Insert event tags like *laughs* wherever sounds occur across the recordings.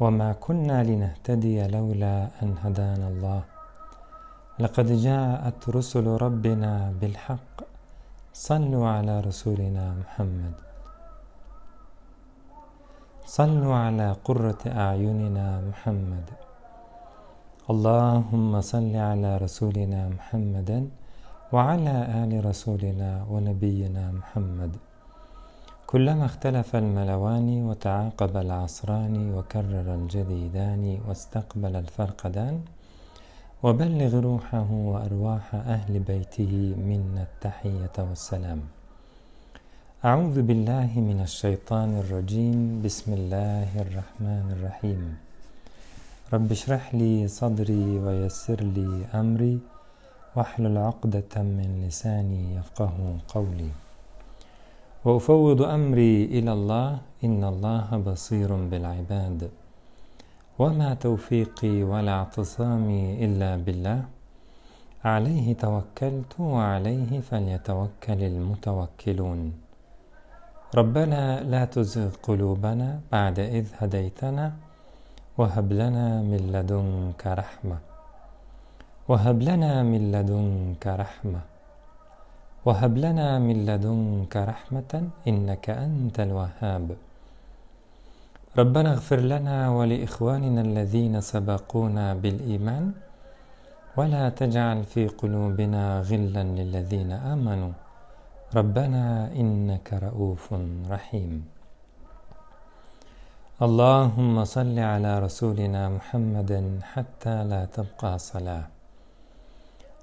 وما كنا لنهتدي لولا أن هدانا الله. لقد جاءت رسل ربنا بالحق. صلوا على رسولنا محمد. صلوا على قرة أعيننا محمد. اللهم صل على رسولنا محمد وعلى آل رسولنا ونبينا محمد. كلما اختلف الملوان وتعاقب العصران وكرر الجديدان واستقبل الفرقدان وبلغ روحه وأرواح أهل بيته منا التحية والسلام. أعوذ بالله من الشيطان الرجيم. بسم الله الرحمن الرحيم. رب اشرح لي صدري ويسر لي أمري واحلل عقدة من لساني يفقه قولي. وأفوض أمري إلى الله إن الله بصير بالعباد. وما توفيقي ولا اعتصامي إلا بالله. عليه توكلت وعليه فليتوكل المتوكلون. ربنا لا تزغ قلوبنا بعد إذ هديتنا. وهب لنا من لدنك رحمة. وهب لنا من لدنك رحمة. وهب لنا من لدنك رحمة إنك أنت الوهاب. ربنا اغفر لنا ولإخواننا الذين سبقونا بالإيمان ولا تجعل في قلوبنا غلا للذين آمنوا. ربنا إنك رؤوف رحيم. اللهم صل على رسولنا محمد حتى لا تبقى صلاة.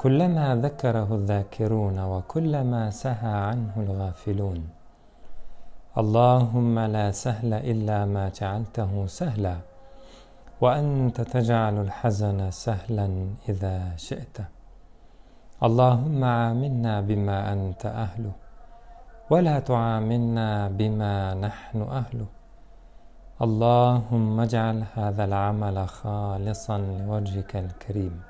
كلما ذكره الذاكرون وكلما سهى عنه الغافلون. اللهم لا سهل إلا ما جعلته سهلا وأنت تجعل الحزن سهلا إذا شئت. اللهم عاملنا بما أنت أهله ولا تعاملنا بما نحن أهله. اللهم اجعل هذا العمل خالصا لوجهك الكريم.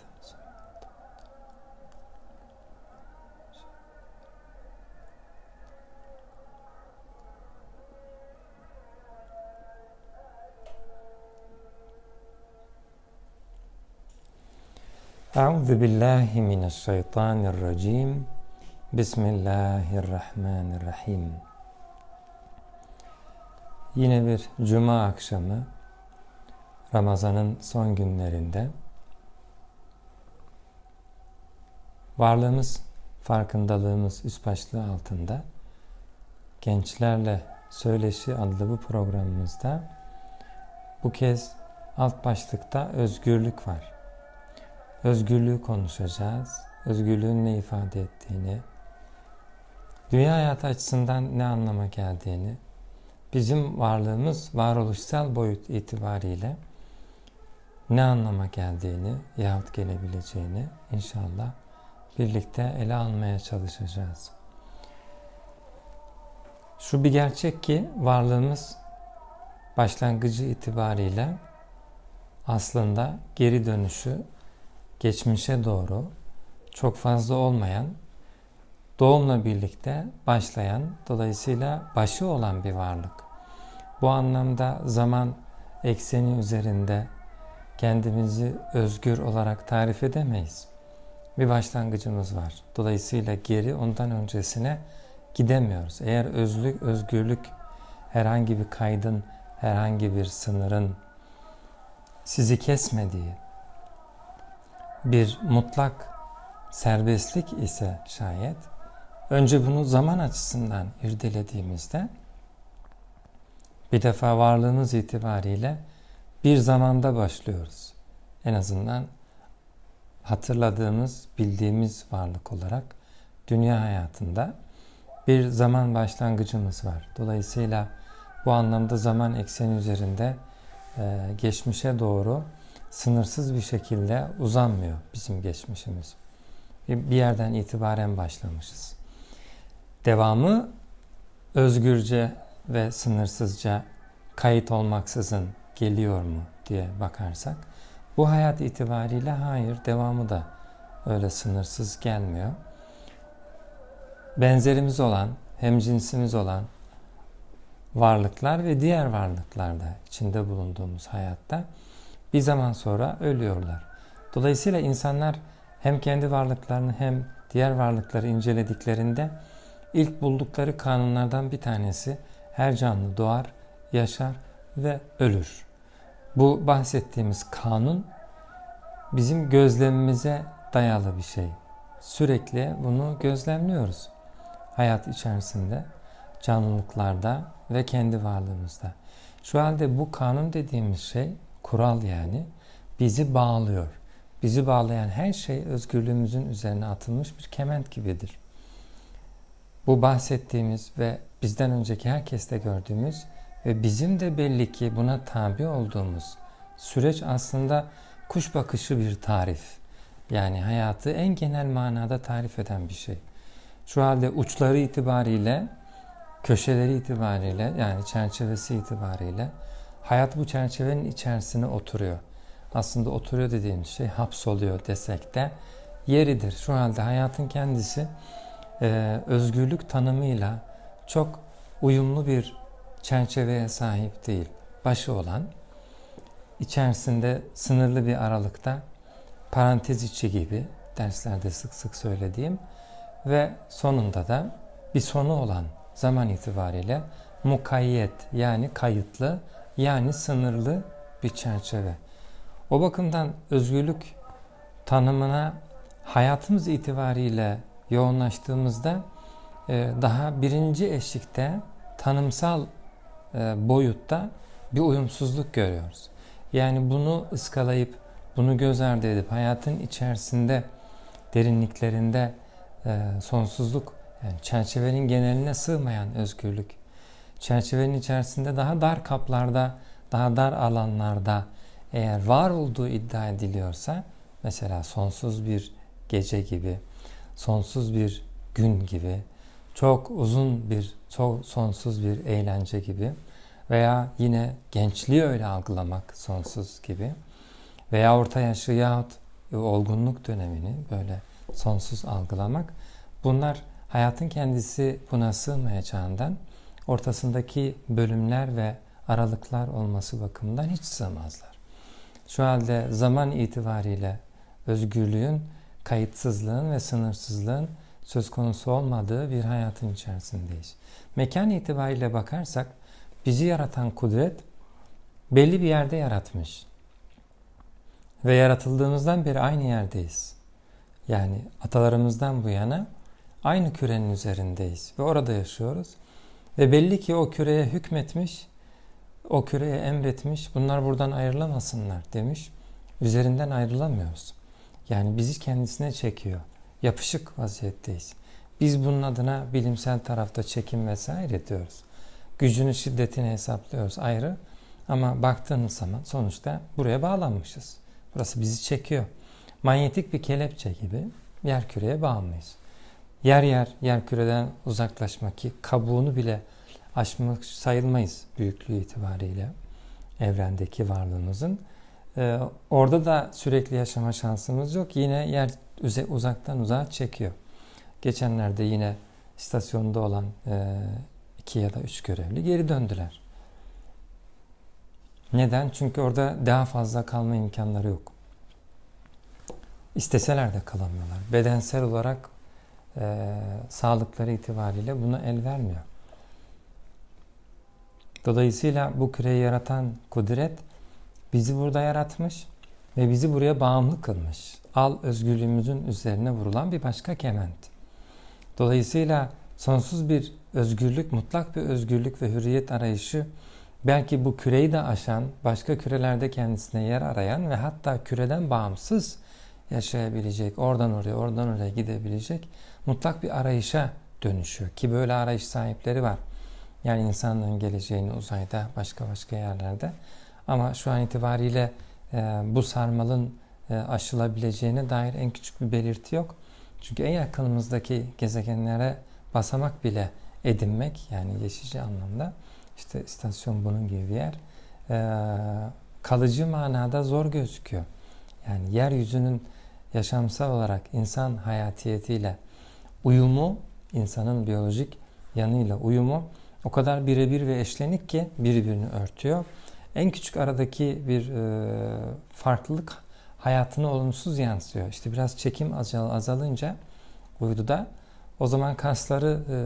Euzu billahi mineşşeytanirracim. Bismillahirrahmanirrahim. Yine bir cuma akşamı Ramazan'ın son günlerinde varlığımız, farkındalığımız üst başlığı altında gençlerle söyleşi adlı bu programımızda bu kez alt başlıkta özgürlük var. Özgürlüğü konuşacağız. Özgürlüğün ne ifade ettiğini, dünya hayatı açısından ne anlama geldiğini, bizim varlığımız varoluşsal boyut itibariyle ne anlama geldiğini yahut gelebileceğini inşallah birlikte ele almaya çalışacağız. Şu bir gerçek ki varlığımız başlangıcı itibariyle aslında geri dönüşü geçmişe doğru çok fazla olmayan, doğumla birlikte başlayan, dolayısıyla başı olan bir varlık. Bu anlamda zaman ekseni üzerinde kendimizi özgür olarak tarif edemeyiz. Bir başlangıcımız var. Dolayısıyla geri ondan öncesine gidemiyoruz. Eğer özlük, özgürlük herhangi bir kaydın, herhangi bir sınırın sizi kesmediği, bir mutlak serbestlik ise şayet, önce bunu zaman açısından irdelediğimizde, bir defa varlığımız itibariyle bir zamanda başlıyoruz. En azından hatırladığımız, bildiğimiz varlık olarak dünya hayatında bir zaman başlangıcımız var. Dolayısıyla bu anlamda zaman ekseni üzerinde geçmişe doğru sınırsız bir şekilde uzanmıyor bizim geçmişimiz. Bir yerden itibaren başlamışız. Devamı özgürce ve sınırsızca kayıt olmaksızın geliyor mu diye bakarsak bu hayat itibariyle hayır devamı da öyle sınırsız gelmiyor. Benzerimiz olan, hem cinsimiz olan varlıklar ve diğer varlıklarda içinde bulunduğumuz hayatta bir zaman sonra ölüyorlar. Dolayısıyla insanlar hem kendi varlıklarını hem diğer varlıkları incelediklerinde ilk buldukları kanunlardan bir tanesi her canlı doğar, yaşar ve ölür. Bu bahsettiğimiz kanun bizim gözlemimize dayalı bir şey. Sürekli bunu gözlemliyoruz. Hayat içerisinde, canlılıklarda ve kendi varlığımızda. Şu halde bu kanun dediğimiz şey kural yani bizi bağlıyor. Bizi bağlayan her şey özgürlüğümüzün üzerine atılmış bir kement gibidir. Bu bahsettiğimiz ve bizden önceki herkeste gördüğümüz ve bizim de belli ki buna tabi olduğumuz süreç aslında kuş bakışı bir tarif. Yani hayatı en genel manada tarif eden bir şey. Şu halde uçları itibariyle, köşeleri itibariyle yani çerçevesi itibariyle hayat bu çerçevenin içerisine oturuyor. Aslında oturuyor dediğimiz şey hapsoluyor desek de yeridir. Şu halde hayatın kendisi e, özgürlük tanımıyla çok uyumlu bir çerçeveye sahip değil. Başı olan, içerisinde sınırlı bir aralıkta parantez içi gibi derslerde sık sık söylediğim ve sonunda da bir sonu olan zaman itibariyle mukayyet yani kayıtlı yani sınırlı bir çerçeve. O bakımdan özgürlük tanımına hayatımız itibariyle yoğunlaştığımızda e, daha birinci eşlikte tanımsal e, boyutta bir uyumsuzluk görüyoruz. Yani bunu ıskalayıp, bunu göz ardı edip hayatın içerisinde, derinliklerinde e, sonsuzluk, yani çerçevenin geneline sığmayan özgürlük, çerçevenin içerisinde daha dar kaplarda, daha dar alanlarda eğer var olduğu iddia ediliyorsa, mesela sonsuz bir gece gibi, sonsuz bir gün gibi, çok uzun bir, çok sonsuz bir eğlence gibi veya yine gençliği öyle algılamak sonsuz gibi veya orta yaşı yahut olgunluk dönemini böyle sonsuz algılamak bunlar hayatın kendisi buna sığmayacağından ortasındaki bölümler ve aralıklar olması bakımından hiç sığmazlar. Şu halde zaman itibariyle özgürlüğün, kayıtsızlığın ve sınırsızlığın söz konusu olmadığı bir hayatın içerisindeyiz. Mekan itibariyle bakarsak bizi yaratan kudret belli bir yerde yaratmış. Ve yaratıldığımızdan beri aynı yerdeyiz. Yani atalarımızdan bu yana aynı kürenin üzerindeyiz ve orada yaşıyoruz. Ve belli ki o küreye hükmetmiş, o küreye emretmiş, bunlar buradan ayrılamasınlar demiş. Üzerinden ayrılamıyoruz. Yani bizi kendisine çekiyor. Yapışık vaziyetteyiz. Biz bunun adına bilimsel tarafta çekim vesaire diyoruz. Gücünü, şiddetini hesaplıyoruz ayrı. Ama baktığımız zaman sonuçta buraya bağlanmışız. Burası bizi çekiyor. Manyetik bir kelepçe gibi yer küreye bağımlıyız. Yer yer yer küreden uzaklaşmak ki kabuğunu bile aşmış sayılmayız büyüklüğü itibariyle evrendeki varlığımızın. Ee, orada da sürekli yaşama şansımız yok. Yine yer uzaktan uzağa çekiyor. Geçenlerde yine istasyonda olan e, iki ya da üç görevli geri döndüler. Neden? Çünkü orada daha fazla kalma imkanları yok. İsteseler de kalamıyorlar. Bedensel olarak e, sağlıkları itibariyle buna el vermiyor. Dolayısıyla bu küreyi yaratan kudret bizi burada yaratmış ve bizi buraya bağımlı kılmış. Al özgürlüğümüzün üzerine vurulan bir başka kement. Dolayısıyla sonsuz bir özgürlük, mutlak bir özgürlük ve hürriyet arayışı belki bu küreyi de aşan, başka kürelerde kendisine yer arayan ve hatta küreden bağımsız yaşayabilecek, oradan oraya, oradan oraya gidebilecek mutlak bir arayışa dönüşüyor. Ki böyle arayış sahipleri var. Yani insanlığın geleceğini uzayda, başka başka yerlerde. Ama şu an itibariyle e, bu sarmalın e, aşılabileceğine dair en küçük bir belirti yok. Çünkü en yakınımızdaki gezegenlere basamak bile edinmek yani geçici anlamda işte istasyon bunun gibi bir yer e, kalıcı manada zor gözüküyor. Yani yeryüzünün yaşamsal olarak insan hayatiyetiyle uyumu, insanın biyolojik yanıyla uyumu o kadar birebir ve eşlenik ki birbirini örtüyor. En küçük aradaki bir e, farklılık hayatına olumsuz yansıyor. İşte biraz çekim azalınca uyduda o zaman kasları e,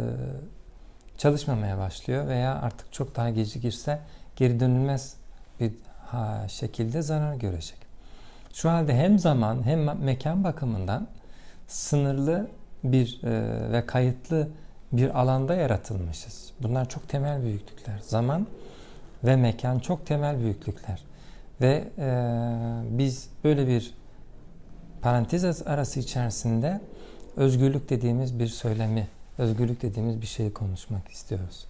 çalışmamaya başlıyor veya artık çok daha gecikirse geri dönülmez bir ha, şekilde zarar görecek. Şu halde hem zaman hem mekan bakımından sınırlı bir e, ve kayıtlı bir alanda yaratılmışız. Bunlar çok temel büyüklükler. Zaman ve mekan çok temel büyüklükler. Ve e, biz böyle bir parantez arası içerisinde özgürlük dediğimiz bir söylemi, özgürlük dediğimiz bir şeyi konuşmak istiyoruz.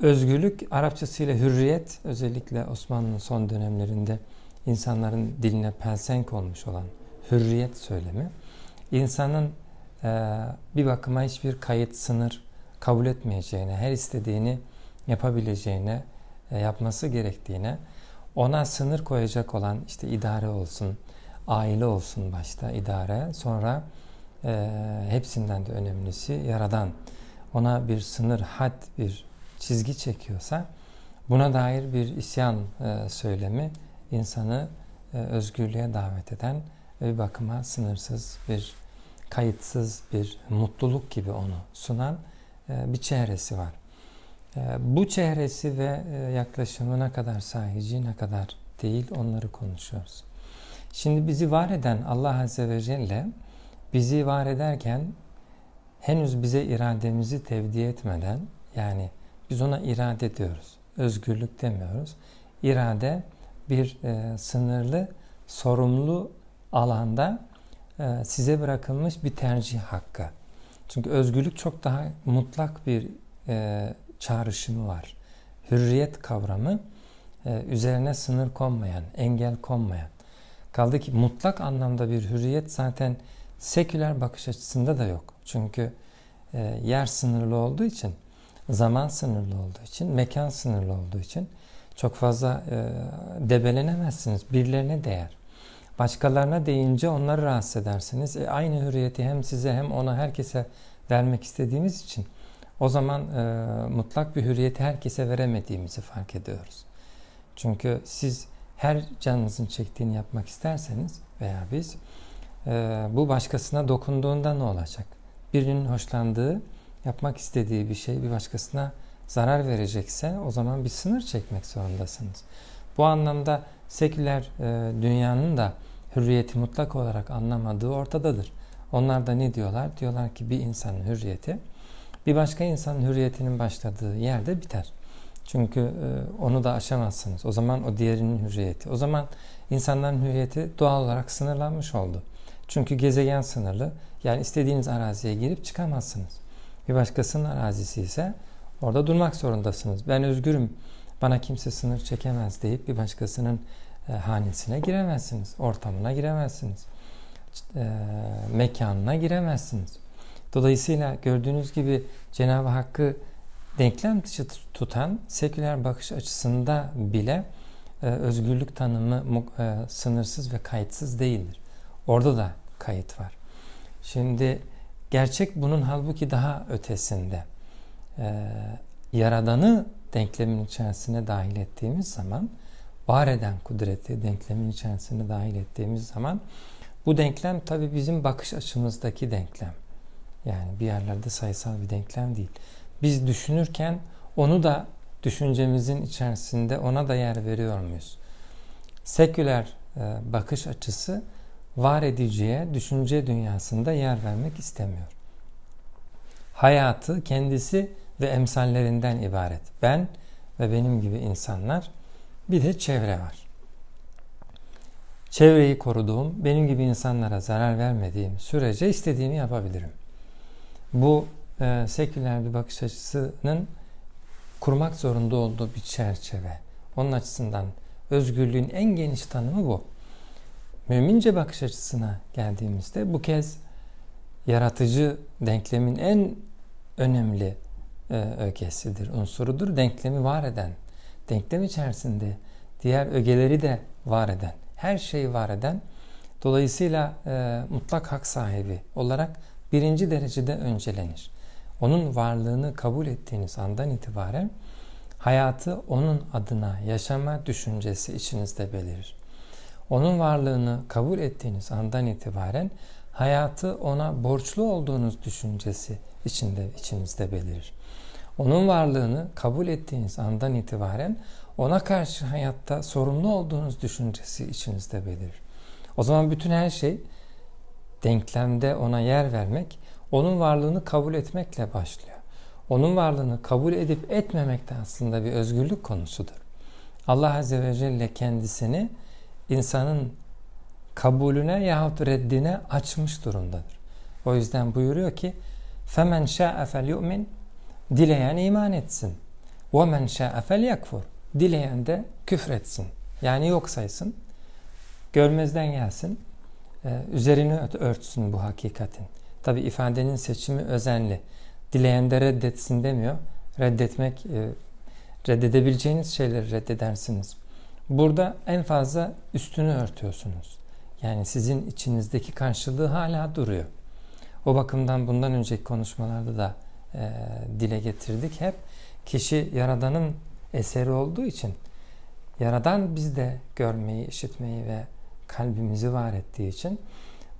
Özgürlük Arapçasıyla hürriyet özellikle Osmanlı'nın son dönemlerinde insanların diline pelsenk olmuş olan hürriyet söylemi insanın e, bir bakıma hiçbir kayıt sınır kabul etmeyeceğine, her istediğini yapabileceğine, e, yapması gerektiğine, ona sınır koyacak olan işte idare olsun, aile olsun başta idare, sonra e, hepsinden de önemlisi yaradan. Ona bir sınır, had, bir çizgi çekiyorsa buna dair bir isyan e, söylemi insanı e, özgürlüğe davet eden ve bir bakıma sınırsız bir kayıtsız bir mutluluk gibi onu sunan e, bir çehresi var. E, bu çehresi ve yaklaşımı ne kadar sahici ne kadar değil onları konuşuyoruz. Şimdi bizi var eden Allah Azze ve Celle bizi var ederken henüz bize irademizi tevdi etmeden yani biz ona irade diyoruz. Özgürlük demiyoruz. İrade bir e, sınırlı, sorumlu alanda e, size bırakılmış bir tercih hakkı. Çünkü özgürlük çok daha mutlak bir e, çağrışımı var. Hürriyet kavramı e, üzerine sınır konmayan, engel konmayan. Kaldı ki mutlak anlamda bir hürriyet zaten seküler bakış açısında da yok. Çünkü e, yer sınırlı olduğu için, zaman sınırlı olduğu için, mekan sınırlı olduğu için çok fazla e, debelenemezsiniz. Birilerine değer. Başkalarına deyince onları rahatsız edersiniz. E, aynı hürriyeti hem size hem ona herkese vermek istediğimiz için o zaman e, mutlak bir hürriyeti herkese veremediğimizi fark ediyoruz. Çünkü siz her canınızın çektiğini yapmak isterseniz veya biz e, bu başkasına dokunduğunda ne olacak? Birinin hoşlandığı, yapmak istediği bir şey bir başkasına zarar verecekse o zaman bir sınır çekmek zorundasınız. Bu anlamda seküler e, dünyanın da hürriyeti mutlak olarak anlamadığı ortadadır. Onlar da ne diyorlar? Diyorlar ki bir insanın hürriyeti bir başka insanın hürriyetinin başladığı yerde biter. Çünkü e, onu da aşamazsınız. O zaman o diğerinin hürriyeti. O zaman insanların hürriyeti doğal olarak sınırlanmış oldu. Çünkü gezegen sınırlı. Yani istediğiniz araziye girip çıkamazsınız. Bir başkasının arazisi ise orada durmak zorundasınız. Ben özgürüm, bana kimse sınır çekemez deyip bir başkasının e, hanesine giremezsiniz. Ortamına giremezsiniz. E, mekanına giremezsiniz. Dolayısıyla gördüğünüz gibi Cenab-ı Hakk'ı denklem dışı tutan seküler bakış açısında bile e, özgürlük tanımı e, sınırsız ve kayıtsız değildir. Orada da kayıt var. Şimdi gerçek bunun halbuki daha ötesinde. E, yaradanı denklemin içerisine dahil ettiğimiz zaman, var eden kudreti denklemin içerisine dahil ettiğimiz zaman bu denklem tabi bizim bakış açımızdaki denklem. Yani bir yerlerde sayısal bir denklem değil. Biz düşünürken onu da düşüncemizin içerisinde ona da yer veriyor muyuz? Seküler e, bakış açısı var ediciye düşünce dünyasında yer vermek istemiyor. Hayatı kendisi ve emsallerinden ibaret. Ben ve benim gibi insanlar bir de çevre var. Çevreyi koruduğum, benim gibi insanlara zarar vermediğim sürece istediğimi yapabilirim. Bu e, seküler bir bakış açısının kurmak zorunda olduğu bir çerçeve. Onun açısından özgürlüğün en geniş tanımı bu. Mümince bakış açısına geldiğimizde bu kez yaratıcı denklemin en önemli e, ögesidir, unsurudur. Denklemi var eden, denklem içerisinde diğer ögeleri de var eden, her şeyi var eden, dolayısıyla e, mutlak hak sahibi olarak birinci derecede öncelenir. Onun varlığını kabul ettiğiniz andan itibaren hayatı onun adına yaşama düşüncesi içinizde belirir. Onun varlığını kabul ettiğiniz andan itibaren hayatı ona borçlu olduğunuz düşüncesi içinde içinizde belirir. Onun varlığını kabul ettiğiniz andan itibaren ona karşı hayatta sorumlu olduğunuz düşüncesi içinizde belirir. O zaman bütün her şey denklemde ona yer vermek, onun varlığını kabul etmekle başlıyor. Onun varlığını kabul edip etmemek de aslında bir özgürlük konusudur. Allah Azze ve Celle kendisini insanın kabulüne yahut reddine açmış durumdadır. O yüzden buyuruyor ki فَمَنْ شَاءَ فَلْيُؤْمِنْ Dileyen iman etsin. وَمَنْ شَاءَ فَلْيَكْفُرْ Dileyen de küfretsin. Yani yok saysın. Görmezden gelsin. Ee, üzerini örtsün bu hakikatin. Tabi ifadenin seçimi özenli. Dileyen de reddetsin demiyor. Reddetmek, e, reddedebileceğiniz şeyleri reddedersiniz. Burada en fazla üstünü örtüyorsunuz. Yani sizin içinizdeki karşılığı hala duruyor. O bakımdan bundan önceki konuşmalarda da e, dile getirdik hep. Kişi Yaradan'ın eseri olduğu için Yaradan bizde görmeyi, işitmeyi ve kalbimizi var ettiği için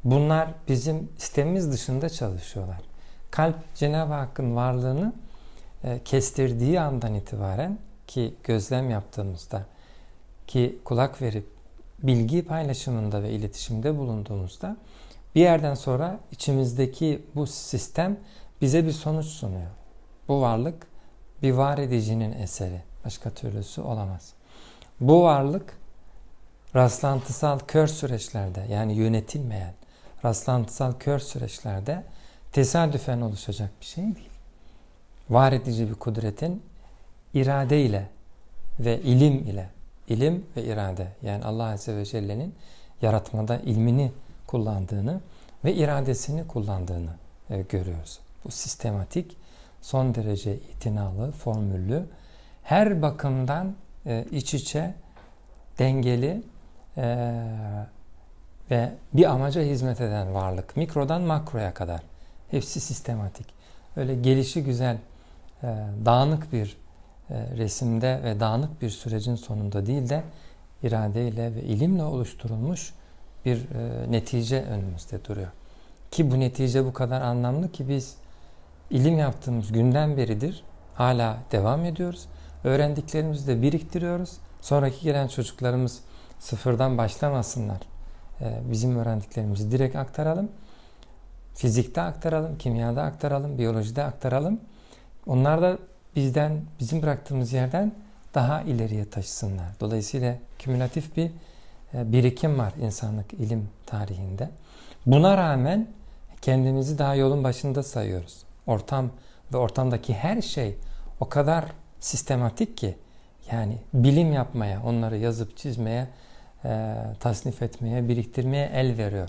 bunlar bizim istemimiz dışında çalışıyorlar. Kalp Cenab-ı Hakk'ın varlığını e, kestirdiği andan itibaren ki gözlem yaptığımızda ki kulak verip bilgi paylaşımında ve iletişimde bulunduğumuzda bir yerden sonra içimizdeki bu sistem bize bir sonuç sunuyor. Bu varlık bir var edicinin eseri. Başka türlüsü olamaz. Bu varlık rastlantısal kör süreçlerde yani yönetilmeyen rastlantısal kör süreçlerde tesadüfen oluşacak bir şey değil. Var edici bir kudretin irade ile ve ilim ile ilim ve irade yani Allah Azze ve Celle'nin yaratmada ilmini kullandığını ve iradesini kullandığını e, görüyoruz. Bu sistematik, son derece itinalı, formüllü, her bakımdan e, iç içe, dengeli e, ve bir amaca hizmet eden varlık. Mikrodan makroya kadar. Hepsi sistematik. Öyle gelişi güzel, e, dağınık bir e, resimde ve dağınık bir sürecin sonunda değil de iradeyle ve ilimle oluşturulmuş bir e, netice önümüzde duruyor. Ki bu netice bu kadar anlamlı ki biz ilim yaptığımız günden beridir hala devam ediyoruz. Öğrendiklerimizi de biriktiriyoruz. Sonraki gelen çocuklarımız sıfırdan başlamasınlar. E, bizim öğrendiklerimizi direkt aktaralım. Fizikte aktaralım, kimyada aktaralım, biyolojide aktaralım. Onlar da bizden, bizim bıraktığımız yerden daha ileriye taşısınlar. Dolayısıyla kümülatif bir e, birikim var insanlık ilim tarihinde. Buna rağmen kendimizi daha yolun başında sayıyoruz. Ortam ve ortamdaki her şey o kadar sistematik ki yani bilim yapmaya, onları yazıp çizmeye, e, tasnif etmeye, biriktirmeye el veriyor.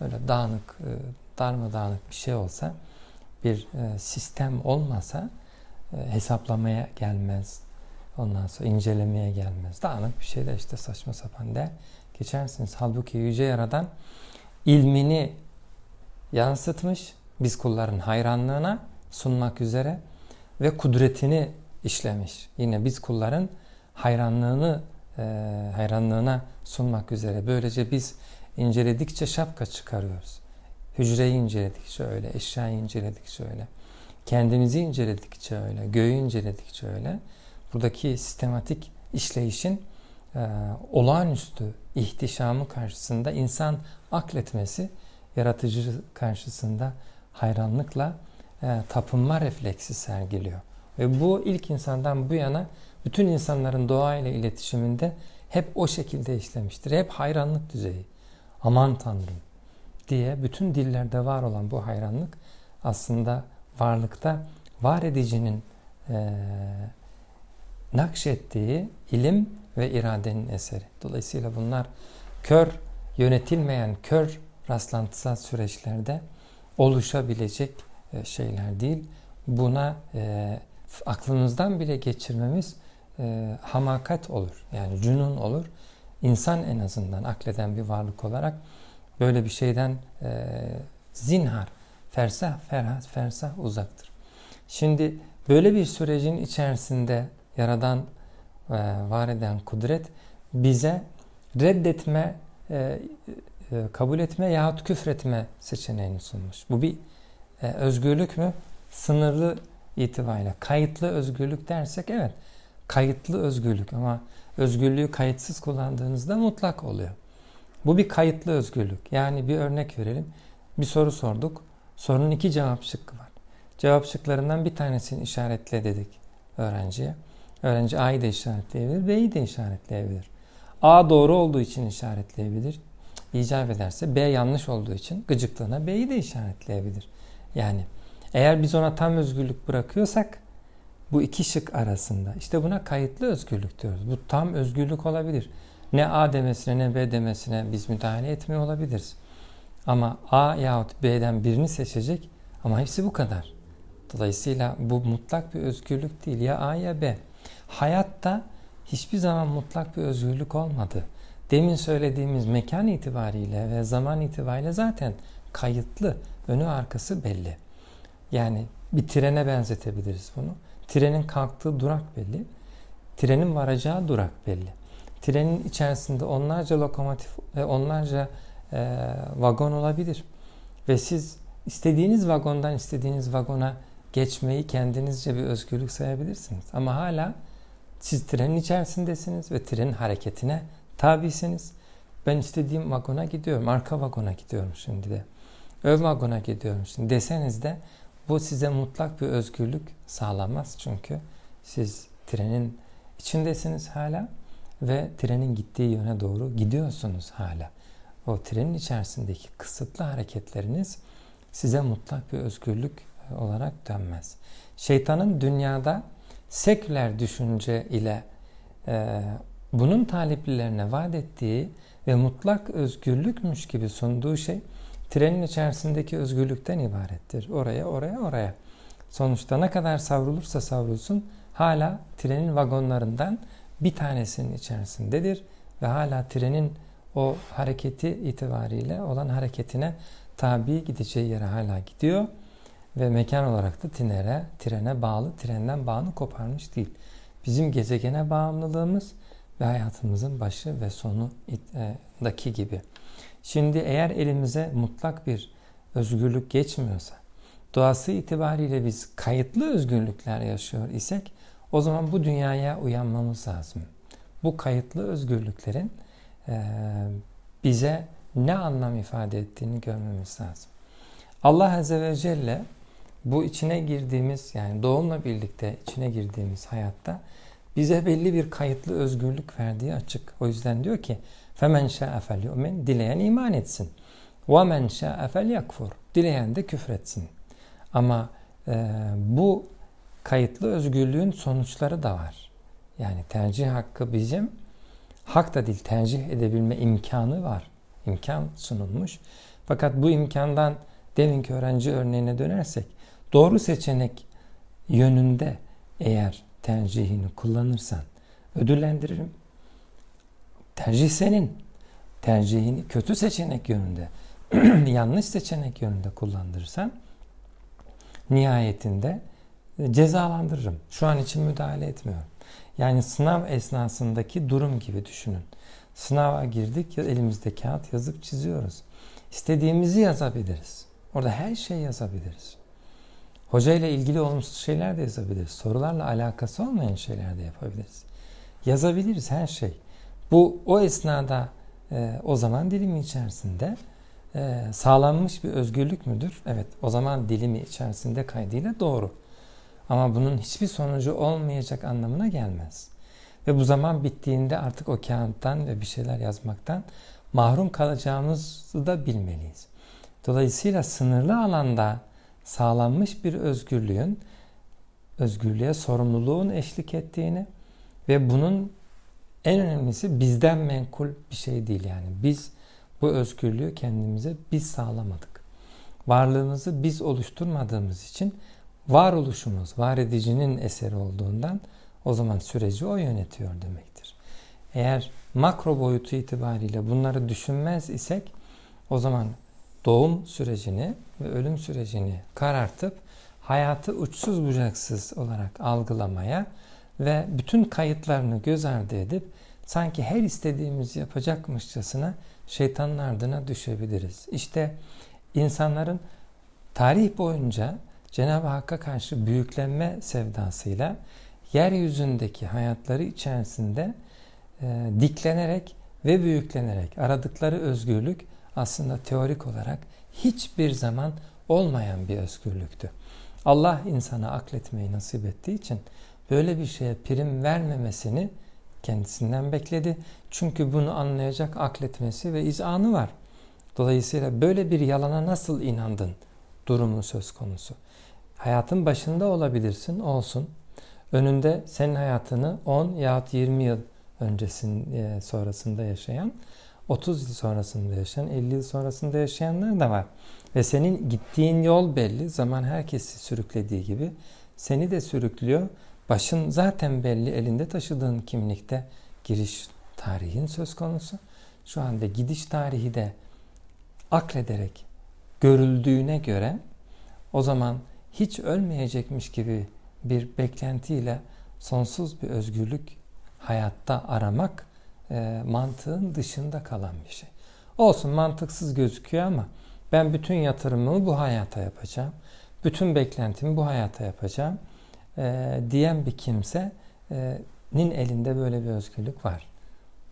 Böyle dağınık, e, darmadağınık bir şey olsa, bir e, sistem olmasa e, hesaplamaya gelmez. Ondan sonra incelemeye gelmez. Dağınık bir şey de işte saçma sapan der. Geçersiniz. Halbuki Yüce Yaradan ilmini yansıtmış. Biz kulların hayranlığına sunmak üzere ve kudretini işlemiş. Yine biz kulların hayranlığını e, hayranlığına sunmak üzere. Böylece biz inceledikçe şapka çıkarıyoruz. Hücreyi inceledikçe öyle, eşyayı inceledikçe öyle. Kendimizi inceledikçe öyle, göğü inceledikçe öyle. Buradaki sistematik işleyişin e, olağanüstü ihtişamı karşısında insan akletmesi, yaratıcı karşısında hayranlıkla e, tapınma refleksi sergiliyor. Ve bu ilk insandan bu yana bütün insanların doğayla iletişiminde hep o şekilde işlemiştir. Hep hayranlık düzeyi. Aman Tanrım diye bütün dillerde var olan bu hayranlık aslında varlıkta var edicinin e, nakşettiği ilim ve iradenin eseri. Dolayısıyla bunlar kör, yönetilmeyen kör rastlantısal süreçlerde oluşabilecek e, şeyler değil. Buna e, aklımızdan bile geçirmemiz e, hamakat olur. Yani cünun olur. İnsan en azından akleden bir varlık olarak böyle bir şeyden e, zinhar, fersah, ferhat, fersah uzaktır. Şimdi böyle bir sürecin içerisinde yaradan e, var eden kudret bize reddetme, e, kabul etme yahut küfretme seçeneğini sunmuş. Bu bir e, özgürlük mü? Sınırlı itibariyle. Kayıtlı özgürlük dersek evet kayıtlı özgürlük ama özgürlüğü kayıtsız kullandığınızda mutlak oluyor. Bu bir kayıtlı özgürlük. Yani bir örnek verelim. Bir soru sorduk. Sorunun iki cevap şıkkı var. Cevap şıklarından bir tanesini işaretle dedik öğrenciye. Öğrenci A'yı da işaretleyebilir, B'yi de işaretleyebilir. A doğru olduğu için işaretleyebilir. İcap ederse B yanlış olduğu için gıcıklığına B'yi de işaretleyebilir. Yani eğer biz ona tam özgürlük bırakıyorsak bu iki şık arasında işte buna kayıtlı özgürlük diyoruz. Bu tam özgürlük olabilir. Ne A demesine ne B demesine biz müdahale etmiyor olabiliriz. Ama A yahut B'den birini seçecek ama hepsi bu kadar. Dolayısıyla bu mutlak bir özgürlük değil. Ya A ya B. Hayatta hiçbir zaman mutlak bir özgürlük olmadı. Demin söylediğimiz mekan itibariyle ve zaman itibariyle zaten kayıtlı, önü arkası belli. Yani bir trene benzetebiliriz bunu. Trenin kalktığı durak belli. Trenin varacağı durak belli. Trenin içerisinde onlarca lokomotif ve onlarca e, vagon olabilir. Ve siz istediğiniz vagondan istediğiniz vagona geçmeyi kendinizce bir özgürlük sayabilirsiniz. Ama hala siz trenin içerisindesiniz ve trenin hareketine tabisiniz. Ben istediğim vagona gidiyorum. Arka vagona gidiyorum şimdi de. Ön vagona gidiyorum şimdi deseniz de bu size mutlak bir özgürlük sağlamaz. Çünkü siz trenin içindesiniz hala ve trenin gittiği yöne doğru gidiyorsunuz hala. O trenin içerisindeki kısıtlı hareketleriniz size mutlak bir özgürlük e, olarak dönmez. Şeytanın dünyada seküler düşünce ile e, bunun taliplilerine vaat ettiği ve mutlak özgürlükmüş gibi sunduğu şey trenin içerisindeki özgürlükten ibarettir. Oraya, oraya, oraya. Sonuçta ne kadar savrulursa savrulsun hala trenin vagonlarından bir tanesinin içerisindedir ve hala trenin o hareketi itibariyle olan hareketine tabi gideceği yere hala gidiyor ve mekan olarak da trene, trene bağlı, trenden bağını koparmış değil. Bizim gezegene bağımlılığımız ve hayatımızın başı ve sonundaki e, gibi. Şimdi eğer elimize mutlak bir özgürlük geçmiyorsa, doğası itibariyle biz kayıtlı özgürlükler yaşıyor isek, o zaman bu dünyaya uyanmamız lazım. Bu kayıtlı özgürlüklerin e, bize ne anlam ifade ettiğini görmemiz lazım. Allah Azze ve Celle bu içine girdiğimiz yani doğumla birlikte içine girdiğimiz hayatta bize belli bir kayıtlı özgürlük verdiği açık. O yüzden diyor ki فَمَنْ شَاءَ فَلْيُؤْمِنْ Dileyen iman etsin. وَمَنْ شَاءَ فَلْيَكْفُرْ Dileyen de küfretsin. Ama e, bu kayıtlı özgürlüğün sonuçları da var. Yani tercih hakkı bizim hak da değil tercih edebilme imkanı var. İmkan sunulmuş. Fakat bu imkandan deminki öğrenci örneğine dönersek doğru seçenek yönünde eğer tercihini kullanırsan ödüllendiririm. Tercih senin. Tercihini kötü seçenek yönünde, *clears throat* yanlış seçenek yönünde kullandırırsan nihayetinde cezalandırırım. Şu an için müdahale etmiyorum. Yani sınav esnasındaki durum gibi düşünün. Sınava girdik, elimizde kağıt yazıp çiziyoruz. İstediğimizi yazabiliriz. Orada her şeyi yazabiliriz. Hoca ile ilgili olumsuz şeyler de yazabiliriz. Sorularla alakası olmayan şeyler de yapabiliriz. Yazabiliriz her şey. Bu o esnada e, o zaman dilimi içerisinde e, sağlanmış bir özgürlük müdür? Evet o zaman dilimi içerisinde kaydıyla doğru. Ama bunun hiçbir sonucu olmayacak anlamına gelmez. Ve bu zaman bittiğinde artık o kağıttan ve bir şeyler yazmaktan mahrum kalacağımızı da bilmeliyiz. Dolayısıyla sınırlı alanda sağlanmış bir özgürlüğün özgürlüğe sorumluluğun eşlik ettiğini ve bunun en önemlisi bizden menkul bir şey değil yani. Biz bu özgürlüğü kendimize biz sağlamadık. Varlığımızı biz oluşturmadığımız için varoluşumuz var edicinin eseri olduğundan o zaman süreci o yönetiyor demektir. Eğer makro boyutu itibariyle bunları düşünmez isek o zaman doğum sürecini ve ölüm sürecini karartıp hayatı uçsuz bucaksız olarak algılamaya ve bütün kayıtlarını göz ardı edip sanki her istediğimizi yapacakmışçasına şeytanın ardına düşebiliriz. İşte insanların tarih boyunca Cenab-ı Hakk'a karşı büyüklenme sevdasıyla yeryüzündeki hayatları içerisinde e, diklenerek ve büyüklenerek aradıkları özgürlük aslında teorik olarak hiçbir zaman olmayan bir özgürlüktü. Allah insana akletmeyi nasip ettiği için böyle bir şeye prim vermemesini kendisinden bekledi. Çünkü bunu anlayacak akletmesi ve izanı var. Dolayısıyla böyle bir yalana nasıl inandın durumu söz konusu. Hayatın başında olabilirsin, olsun. Önünde senin hayatını 10 yahut 20 yıl öncesin e, sonrasında yaşayan, 30 yıl sonrasında yaşayan, 50 yıl sonrasında yaşayanlar da var. Ve senin gittiğin yol belli. Zaman herkesi sürüklediği gibi seni de sürüklüyor. Başın zaten belli. Elinde taşıdığın kimlikte giriş tarihin söz konusu. Şu anda gidiş tarihi de aklederek görüldüğüne göre o zaman hiç ölmeyecekmiş gibi bir beklentiyle sonsuz bir özgürlük hayatta aramak e, mantığın dışında kalan bir şey. Olsun mantıksız gözüküyor ama ben bütün yatırımımı bu hayata yapacağım. Bütün beklentimi bu hayata yapacağım e, diyen bir kimsenin elinde böyle bir özgürlük var.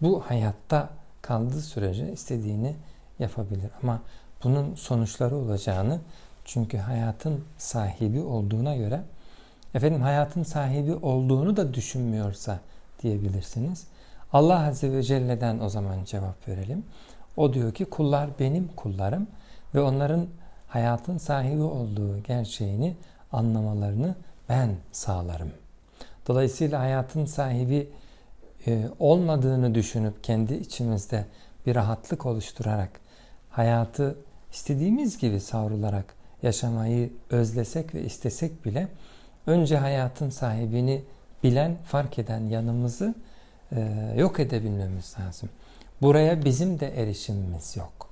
Bu hayatta kaldığı sürece istediğini yapabilir. Ama bunun sonuçları olacağını çünkü hayatın sahibi olduğuna göre efendim hayatın sahibi olduğunu da düşünmüyorsa diyebilirsiniz. Allah Azze ve Celle'den o zaman cevap verelim. O diyor ki kullar benim kullarım ve onların hayatın sahibi olduğu gerçeğini anlamalarını ben sağlarım. Dolayısıyla hayatın sahibi e, olmadığını düşünüp kendi içimizde bir rahatlık oluşturarak hayatı istediğimiz gibi savrularak yaşamayı özlesek ve istesek bile önce hayatın sahibini bilen, fark eden yanımızı yok edebilmemiz lazım. Buraya bizim de erişimimiz yok.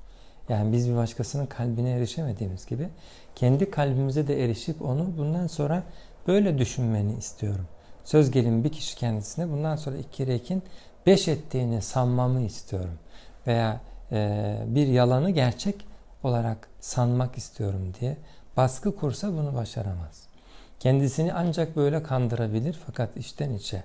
Yani biz bir başkasının kalbine erişemediğimiz gibi kendi kalbimize de erişip onu bundan sonra böyle düşünmeni istiyorum. Söz gelin bir kişi kendisine bundan sonra iki kere ikin beş ettiğini sanmamı istiyorum. Veya e, bir yalanı gerçek olarak sanmak istiyorum diye baskı kursa bunu başaramaz. Kendisini ancak böyle kandırabilir fakat içten içe e,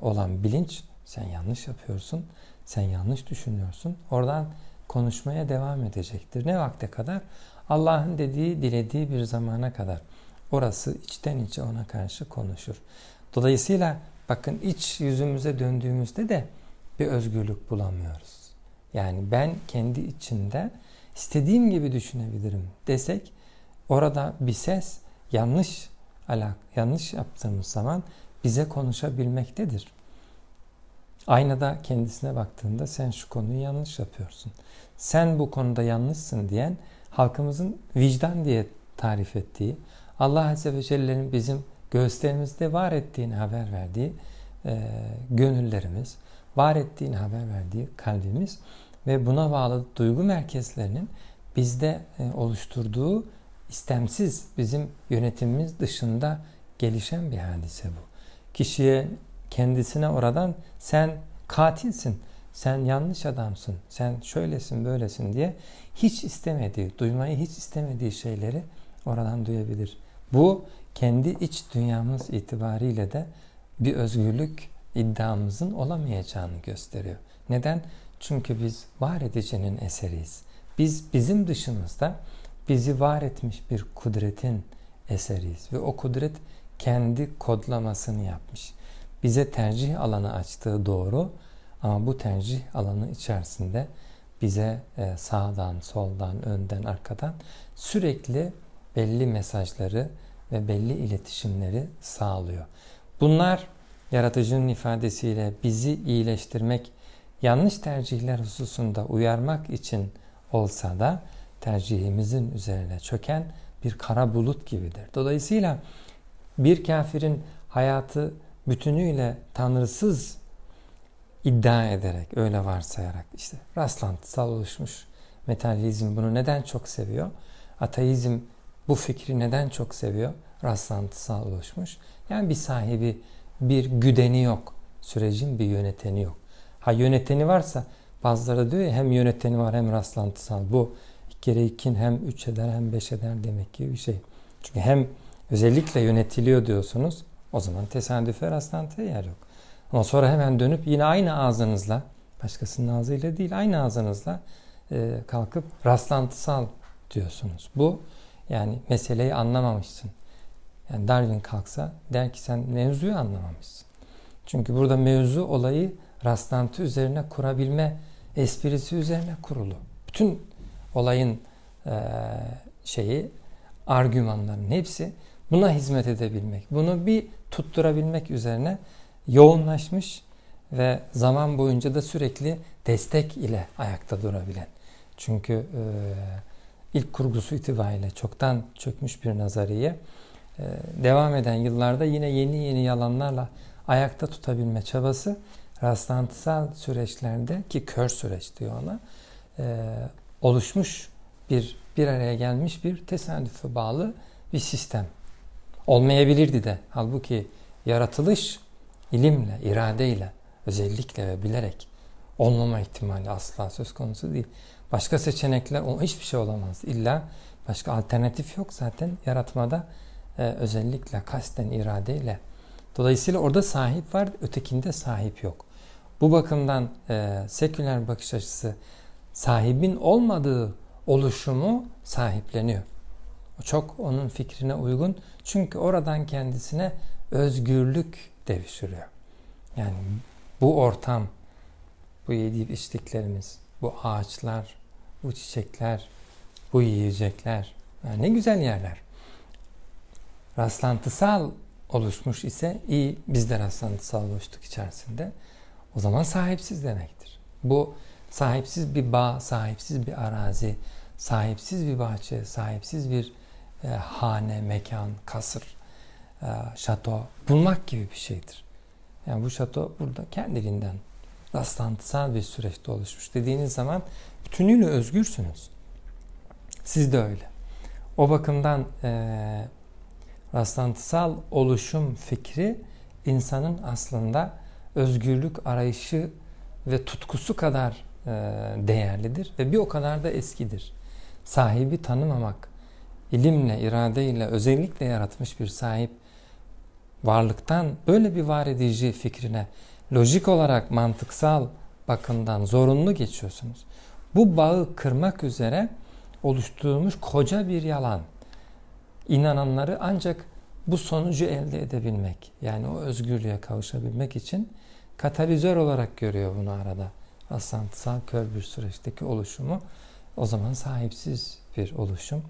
olan bilinç sen yanlış yapıyorsun, sen yanlış düşünüyorsun. Oradan konuşmaya devam edecektir. Ne vakte kadar? Allah'ın dediği, dilediği bir zamana kadar. Orası içten içe ona karşı konuşur. Dolayısıyla bakın iç yüzümüze döndüğümüzde de bir özgürlük bulamıyoruz. Yani ben kendi içinde istediğim gibi düşünebilirim desek orada bir ses yanlış alak yanlış yaptığımız zaman bize konuşabilmektedir. Aynada kendisine baktığında sen şu konuyu yanlış yapıyorsun. Sen bu konuda yanlışsın diyen halkımızın vicdan diye tarif ettiği, Allah Azze ve Celle'nin bizim göğüslerimizde var ettiğini haber verdiği e, gönüllerimiz, var ettiğini haber verdiği kalbimiz ve buna bağlı duygu merkezlerinin bizde e, oluşturduğu istemsiz bizim yönetimimiz dışında gelişen bir hadise bu. Kişiye kendisine oradan sen katilsin, sen yanlış adamsın, sen şöylesin böylesin diye hiç istemediği, duymayı hiç istemediği şeyleri oradan duyabilir. Bu kendi iç dünyamız itibariyle de bir özgürlük iddiamızın olamayacağını gösteriyor. Neden? Çünkü biz var edicinin eseriyiz. Biz bizim dışımızda bizi var etmiş bir kudretin eseriyiz ve o kudret kendi kodlamasını yapmış. Bize tercih alanı açtığı doğru ama bu tercih alanı içerisinde bize e, sağdan, soldan, önden, arkadan sürekli belli mesajları ve belli iletişimleri sağlıyor. Bunlar yaratıcının ifadesiyle bizi iyileştirmek, yanlış tercihler hususunda uyarmak için olsa da tercihimizin üzerine çöken bir kara bulut gibidir. Dolayısıyla bir kafirin hayatı bütünüyle tanrısız iddia ederek, öyle varsayarak işte rastlantısal oluşmuş materyalizm bunu neden çok seviyor? Ateizm bu fikri neden çok seviyor? Rastlantısal oluşmuş. Yani bir sahibi, bir güdeni yok. Sürecin bir yöneteni yok. Ha yöneteni varsa bazıları diyor ya hem yöneteni var hem rastlantısal. Bu iki kere ikin hem üç eder hem beş eder demek gibi bir şey. Çünkü hem özellikle yönetiliyor diyorsunuz o zaman tesadüfe rastlantıya yer yok. Ama sonra hemen dönüp yine aynı ağzınızla başkasının ağzıyla değil aynı ağzınızla e, kalkıp rastlantısal diyorsunuz. Bu yani meseleyi anlamamışsın. Yani Darwin kalksa der ki sen mevzuyu anlamamışsın. Çünkü burada mevzu olayı rastlantı üzerine kurabilme esprisi üzerine kurulu. Bütün olayın e, şeyi argümanların hepsi buna hizmet edebilmek. Bunu bir tutturabilmek üzerine yoğunlaşmış ve zaman boyunca da sürekli destek ile ayakta durabilen. Çünkü e, ilk kurgusu itibariyle çoktan çökmüş bir nazariye e, devam eden yıllarda yine yeni yeni yalanlarla ayakta tutabilme çabası rastlantısal süreçlerde ki kör süreç diyor ona e, oluşmuş bir bir araya gelmiş bir tesadüfe bağlı bir sistem. Olmayabilirdi de. Halbuki yaratılış ilimle, iradeyle, özellikle ve bilerek olmama ihtimali asla söz konusu değil. Başka seçenekler hiçbir şey olamaz. İlla başka alternatif yok zaten yaratmada e, özellikle kasten iradeyle. Dolayısıyla orada sahip var, ötekinde sahip yok. Bu bakımdan e, seküler bakış açısı sahibin olmadığı oluşumu sahipleniyor. Çok onun fikrine uygun. Çünkü oradan kendisine özgürlük devşiriyor. Yani bu ortam, bu yediği içtiklerimiz, bu ağaçlar, bu çiçekler, bu yiyecekler. Yani ne güzel yerler. Rastlantısal oluşmuş ise iyi biz de rastlantısal oluştuk içerisinde. O zaman sahipsiz demektir. Bu sahipsiz bir bağ, sahipsiz bir arazi, sahipsiz bir bahçe, sahipsiz bir e, hane, mekan, kasır, e, şato bulmak gibi bir şeydir. Yani bu şato burada kendiliğinden rastlantısal bir süreçte oluşmuş dediğiniz zaman bütünüyle özgürsünüz. Siz de öyle. O bakımdan e, rastlantısal oluşum fikri insanın aslında özgürlük arayışı ve tutkusu kadar e, değerlidir ve bir o kadar da eskidir. Sahibi tanımamak, ilimle, iradeyle özellikle yaratmış bir sahip varlıktan böyle bir var edici fikrine lojik olarak mantıksal bakımdan zorunlu geçiyorsunuz. Bu bağı kırmak üzere oluşturulmuş koca bir yalan. İnananları ancak bu sonucu elde edebilmek, yani o özgürlüğe kavuşabilmek için katalizör olarak görüyor bunu arada. Rastlantısal kör bir süreçteki oluşumu o zaman sahipsiz bir oluşum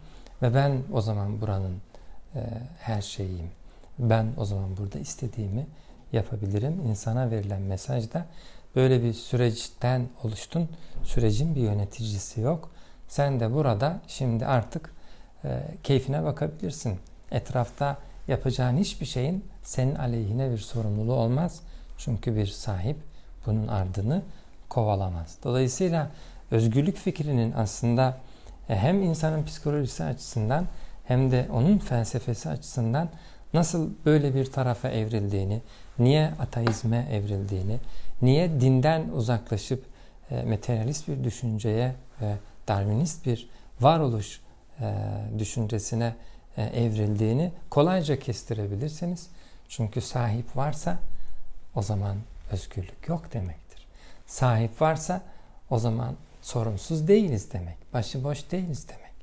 ve ben o zaman buranın e, her şeyiyim. Ben o zaman burada istediğimi yapabilirim. İnsana verilen mesajda böyle bir süreçten oluştun. Sürecin bir yöneticisi yok. Sen de burada şimdi artık e, keyfine bakabilirsin. Etrafta yapacağın hiçbir şeyin senin aleyhine bir sorumluluğu olmaz. Çünkü bir sahip bunun ardını kovalamaz. Dolayısıyla özgürlük fikrinin aslında hem insanın psikolojisi açısından hem de onun felsefesi açısından nasıl böyle bir tarafa evrildiğini, niye ateizme evrildiğini, niye dinden uzaklaşıp e, materyalist bir düşünceye ve Darwinist bir varoluş e, düşüncesine e, evrildiğini kolayca kestirebilirsiniz. Çünkü sahip varsa o zaman özgürlük yok demektir. Sahip varsa o zaman sorumsuz değiliz demek. Başıboş değiliz demek.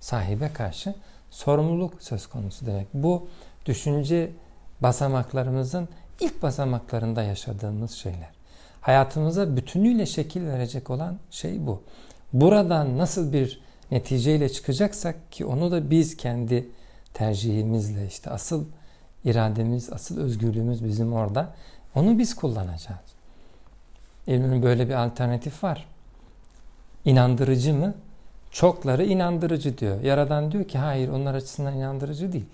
Sahibe karşı sorumluluk söz konusu demek. Bu düşünce basamaklarımızın ilk basamaklarında yaşadığımız şeyler. Hayatımıza bütünüyle şekil verecek olan şey bu. Buradan nasıl bir neticeyle çıkacaksak ki onu da biz kendi tercihimizle işte asıl irademiz, asıl özgürlüğümüz bizim orada. Onu biz kullanacağız. İlmin böyle bir alternatif var. İnandırıcı mı? Çokları inandırıcı diyor. Yaradan diyor ki hayır onlar açısından inandırıcı değil.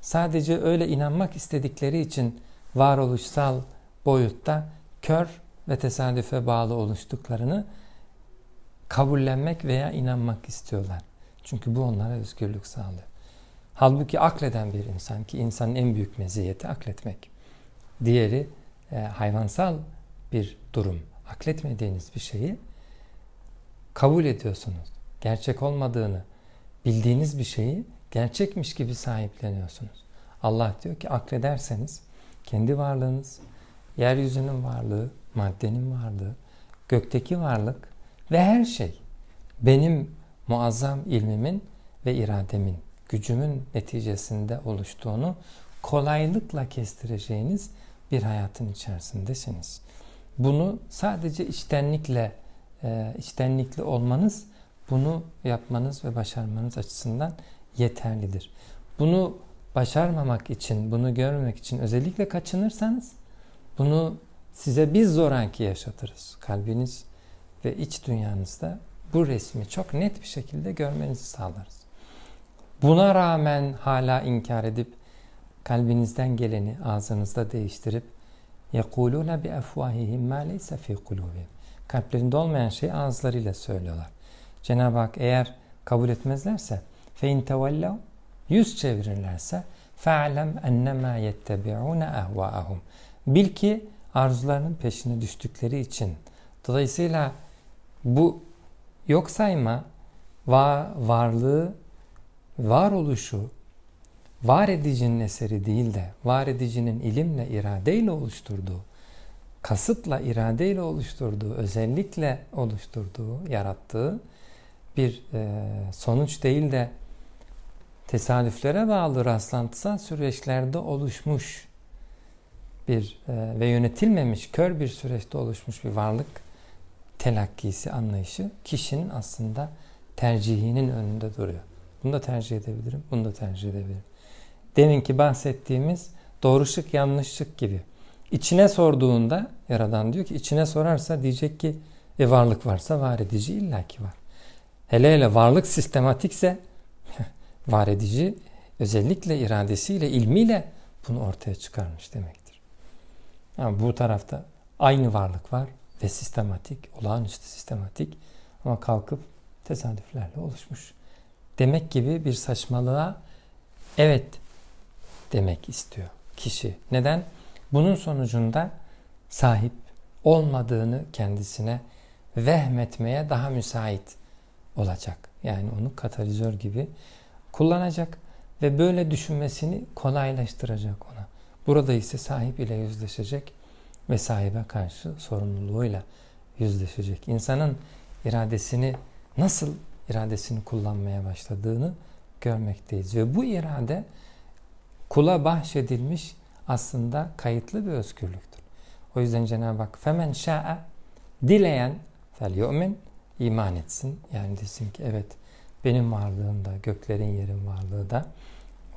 Sadece öyle inanmak istedikleri için varoluşsal boyutta kör ve tesadüfe bağlı oluştuklarını kabullenmek veya inanmak istiyorlar. Çünkü bu onlara özgürlük sağlıyor. Halbuki akleden bir insan ki insanın en büyük meziyeti akletmek. Diğeri e, hayvansal bir durum. Akletmediğiniz bir şeyi kabul ediyorsunuz. Gerçek olmadığını bildiğiniz bir şeyi gerçekmiş gibi sahipleniyorsunuz. Allah diyor ki aklederseniz kendi varlığınız, yeryüzünün varlığı, maddenin varlığı, gökteki varlık ve her şey benim muazzam ilmimin ve irademin, gücümün neticesinde oluştuğunu kolaylıkla kestireceğiniz bir hayatın içerisindesiniz. Bunu sadece içtenlikle, e, içtenlikli olmanız, bunu yapmanız ve başarmanız açısından yeterlidir. Bunu başarmamak için, bunu görmemek için özellikle kaçınırsanız bunu size biz zoranki yaşatırız. Kalbiniz ve iç dünyanızda bu resmi çok net bir şekilde görmenizi sağlarız. Buna rağmen hala inkar edip kalbinizden geleni ağzınızda değiştirip يَقُولُونَ بِأَفْوَاهِهِمْ مَا لَيْسَ فِي قُلُوبِهِمْ Kalplerinde olmayan şeyi ağızlarıyla söylüyorlar. Cenab-ı Hak eğer kabul etmezlerse فَاِنْ تَوَلَّوْا Yüz çevirirlerse فَعْلَمْ اَنَّمَا يَتَّبِعُونَ اَهْوَاءَهُمْ Bil ki arzularının peşine düştükleri için. Dolayısıyla bu yok sayma, va varlığı, varoluşu, var edicinin eseri değil de var edicinin ilimle, iradeyle oluşturduğu, kasıtla, iradeyle oluşturduğu, özellikle oluşturduğu, yarattığı bir e, sonuç değil de tesadüflere bağlı rastlantısal süreçlerde oluşmuş bir e, ve yönetilmemiş kör bir süreçte oluşmuş bir varlık telakkisi anlayışı kişinin aslında tercihinin önünde duruyor. Bunu da tercih edebilirim, bunu da tercih edebilirim. Deminki bahsettiğimiz doğru şık yanlış şık gibi. İçine sorduğunda Yaradan diyor ki içine sorarsa diyecek ki e varlık varsa var edici illaki var. Hele hele varlık sistematikse *laughs* var edici özellikle iradesiyle, ilmiyle bunu ortaya çıkarmış demektir. Yani bu tarafta aynı varlık var ve sistematik, olağanüstü sistematik ama kalkıp tesadüflerle oluşmuş. Demek gibi bir saçmalığa evet demek istiyor kişi. Neden? Bunun sonucunda sahip olmadığını kendisine vehmetmeye daha müsait olacak. Yani onu katalizör gibi kullanacak ve böyle düşünmesini kolaylaştıracak ona. Burada ise sahip ile yüzleşecek ve sahibe karşı sorumluluğuyla yüzleşecek. İnsanın iradesini nasıl iradesini kullanmaya başladığını görmekteyiz. Ve bu irade kula bahşedilmiş aslında kayıtlı bir özgürlüktür. O yüzden Cenab-ı Hak femen şa'a dileyen fel yu'min iman etsin. Yani desin ki evet benim varlığım da göklerin yerin varlığı da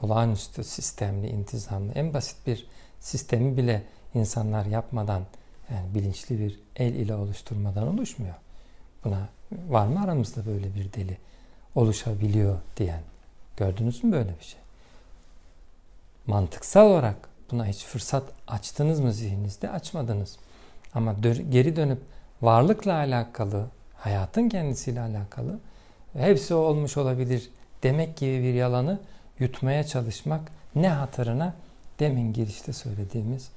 olağanüstü sistemli, intizamlı, en basit bir sistemi bile insanlar yapmadan yani bilinçli bir el ile oluşturmadan oluşmuyor. Buna var mı aramızda böyle bir deli oluşabiliyor diyen? Gördünüz mü böyle bir şey? Mantıksal olarak buna hiç fırsat açtınız mı zihninizde? Açmadınız. Ama geri dönüp varlıkla alakalı, hayatın kendisiyle alakalı hepsi olmuş olabilir demek gibi bir yalanı yutmaya çalışmak ne hatırına demin girişte söylediğimiz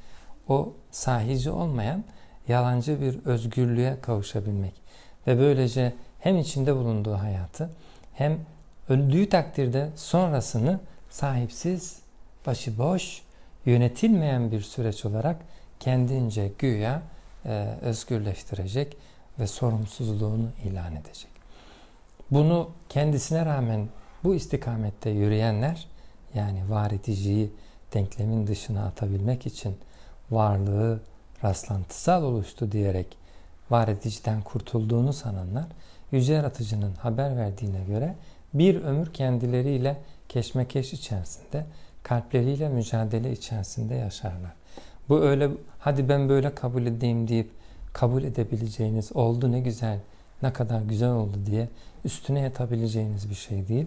o sahici olmayan yalancı bir özgürlüğe kavuşabilmek ve böylece hem içinde bulunduğu hayatı hem öldüğü takdirde sonrasını sahipsiz, başıboş, yönetilmeyen bir süreç olarak kendince güya e, özgürleştirecek ve sorumsuzluğunu ilan edecek. Bunu kendisine rağmen bu istikamette yürüyenler yani var ediciyi denklemin dışına atabilmek için varlığı rastlantısal oluştu diyerek var ediciden kurtulduğunu sananlar yüce yaratıcının haber verdiğine göre bir ömür kendileriyle keşmekeş içerisinde kalpleriyle mücadele içerisinde yaşarlar. Bu öyle hadi ben böyle kabul edeyim deyip kabul edebileceğiniz oldu ne güzel ne kadar güzel oldu diye üstüne yatabileceğiniz bir şey değil.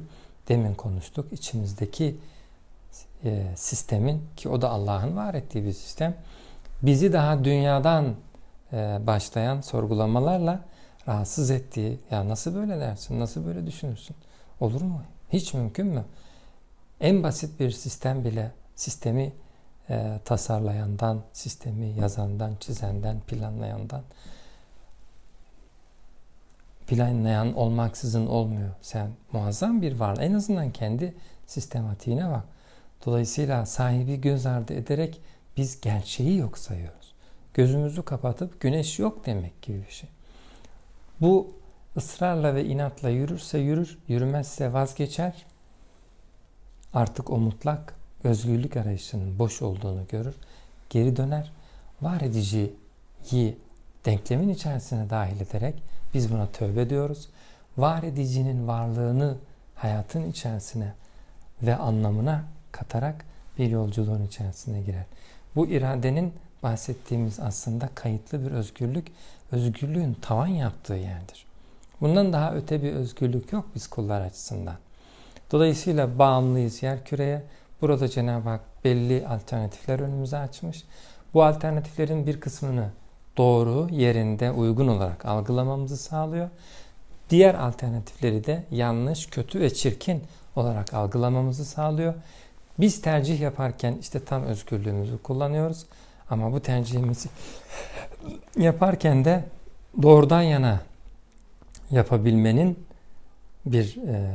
Demin konuştuk içimizdeki e, sistemin ki o da Allah'ın var ettiği bir sistem bizi daha dünyadan e, başlayan sorgulamalarla rahatsız ettiği ya nasıl böyle dersin nasıl böyle düşünürsün olur mu hiç mümkün mü en basit bir sistem bile sistemi e, tasarlayandan sistemi yazandan çizenden planlayandan planlayan olmaksızın olmuyor. Sen muazzam bir varlık. En azından kendi sistematiğine bak. Dolayısıyla sahibi göz ardı ederek biz gerçeği yok sayıyoruz. Gözümüzü kapatıp güneş yok demek gibi bir şey. Bu ısrarla ve inatla yürürse yürür, yürümezse vazgeçer. Artık o mutlak özgürlük arayışının boş olduğunu görür. Geri döner. Var ediciyi denklemin içerisine dahil ederek biz buna tövbe diyoruz. Var edicinin varlığını hayatın içerisine ve anlamına katarak bir yolculuğun içerisine girer. Bu iradenin bahsettiğimiz aslında kayıtlı bir özgürlük, özgürlüğün tavan yaptığı yerdir. Bundan daha öte bir özgürlük yok biz kullar açısından. Dolayısıyla bağımlıyız yer küreye. Burada Cenab-ı Hak belli alternatifler önümüze açmış. Bu alternatiflerin bir kısmını doğru, yerinde, uygun olarak algılamamızı sağlıyor. Diğer alternatifleri de yanlış, kötü ve çirkin olarak algılamamızı sağlıyor. Biz tercih yaparken işte tam özgürlüğümüzü kullanıyoruz. Ama bu tercihimizi *laughs* yaparken de doğrudan yana yapabilmenin bir e,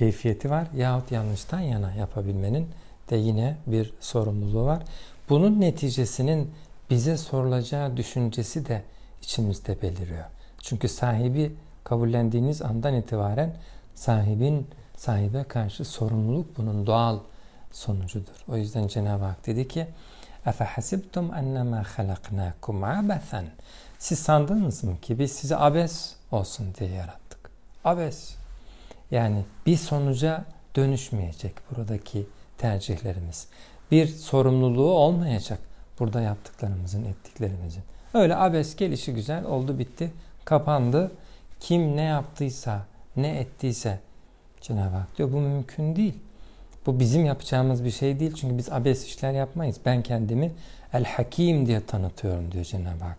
keyfiyeti var. Yahut yanlıştan yana yapabilmenin de yine bir sorumluluğu var. Bunun neticesinin bize sorulacağı düşüncesi de içimizde beliriyor. Çünkü sahibi kabullendiğiniz andan itibaren sahibin sahibe karşı sorumluluk bunun doğal sonucudur. O yüzden Cenab-ı Hak dedi ki اَفَحَسِبْتُمْ اَنَّمَا خَلَقْنَاكُمْ عَبَثًا Siz sandınız mı ki biz sizi abes olsun diye yarattık. Abes. yani bir sonuca dönüşmeyecek buradaki tercihlerimiz. Bir sorumluluğu olmayacak burada yaptıklarımızın, ettiklerimizin. Öyle abes gelişi güzel oldu bitti, kapandı. kim ne yaptıysa, ne ettiyse Cenab-ı Hak diyor bu mümkün değil. Bu bizim yapacağımız bir şey değil çünkü biz abes işler yapmayız. Ben kendimi El Hakim diye tanıtıyorum diyor Cenab-ı Hak.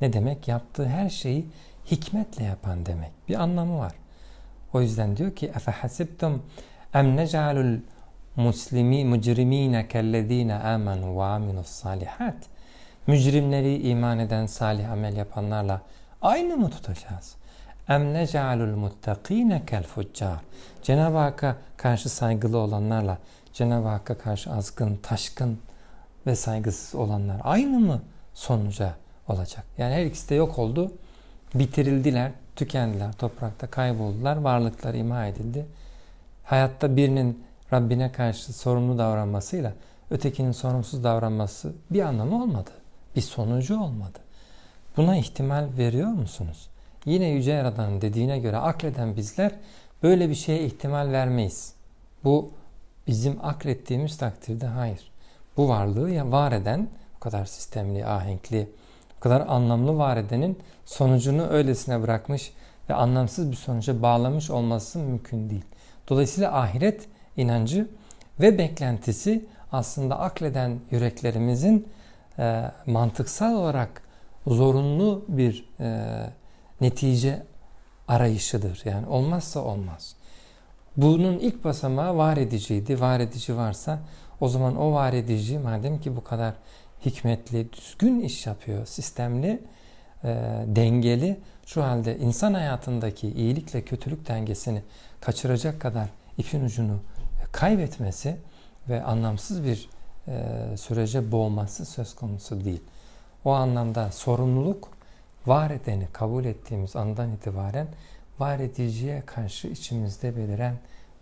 Ne demek? Yaptığı her şeyi hikmetle yapan demek. Bir anlamı var. O yüzden diyor ki efe hasibtum em nec'alul muslimi mücrimine kellezine amenu ve aminus salihat. Mücrimleri iman eden salih amel yapanlarla aynı mı tutacağız? Em nec'alul muttakine kel fuccar. Cenab-ı Hakk'a karşı saygılı olanlarla Cenab-ı Hakk'a karşı azgın, taşkın ve saygısız olanlar aynı mı sonuca olacak? Yani her ikisi de yok oldu. Bitirildiler, tükendiler, toprakta kayboldular, varlıklar imha edildi. Hayatta birinin Rabbine karşı sorumlu davranmasıyla ötekinin sorumsuz davranması bir anlamı olmadı. Bir sonucu olmadı. Buna ihtimal veriyor musunuz? Yine Yüce Yaradan'ın dediğine göre akleden bizler böyle bir şeye ihtimal vermeyiz. Bu bizim aklettiğimiz takdirde hayır. Bu varlığı ya var eden, o kadar sistemli, ahenkli, kadar anlamlı var edenin sonucunu öylesine bırakmış ve anlamsız bir sonuca bağlamış olması mümkün değil. Dolayısıyla ahiret inancı ve beklentisi aslında akleden yüreklerimizin e, mantıksal olarak zorunlu bir e, netice arayışıdır. Yani olmazsa olmaz. Bunun ilk basamağı var ediciydi. Var edici varsa o zaman o var edici madem ki bu kadar hikmetli, düzgün iş yapıyor, sistemli, e, dengeli, şu halde insan hayatındaki iyilikle kötülük dengesini kaçıracak kadar ipin ucunu kaybetmesi ve anlamsız bir e, sürece boğması söz konusu değil. O anlamda sorumluluk var edeni kabul ettiğimiz andan itibaren var ediciye karşı içimizde beliren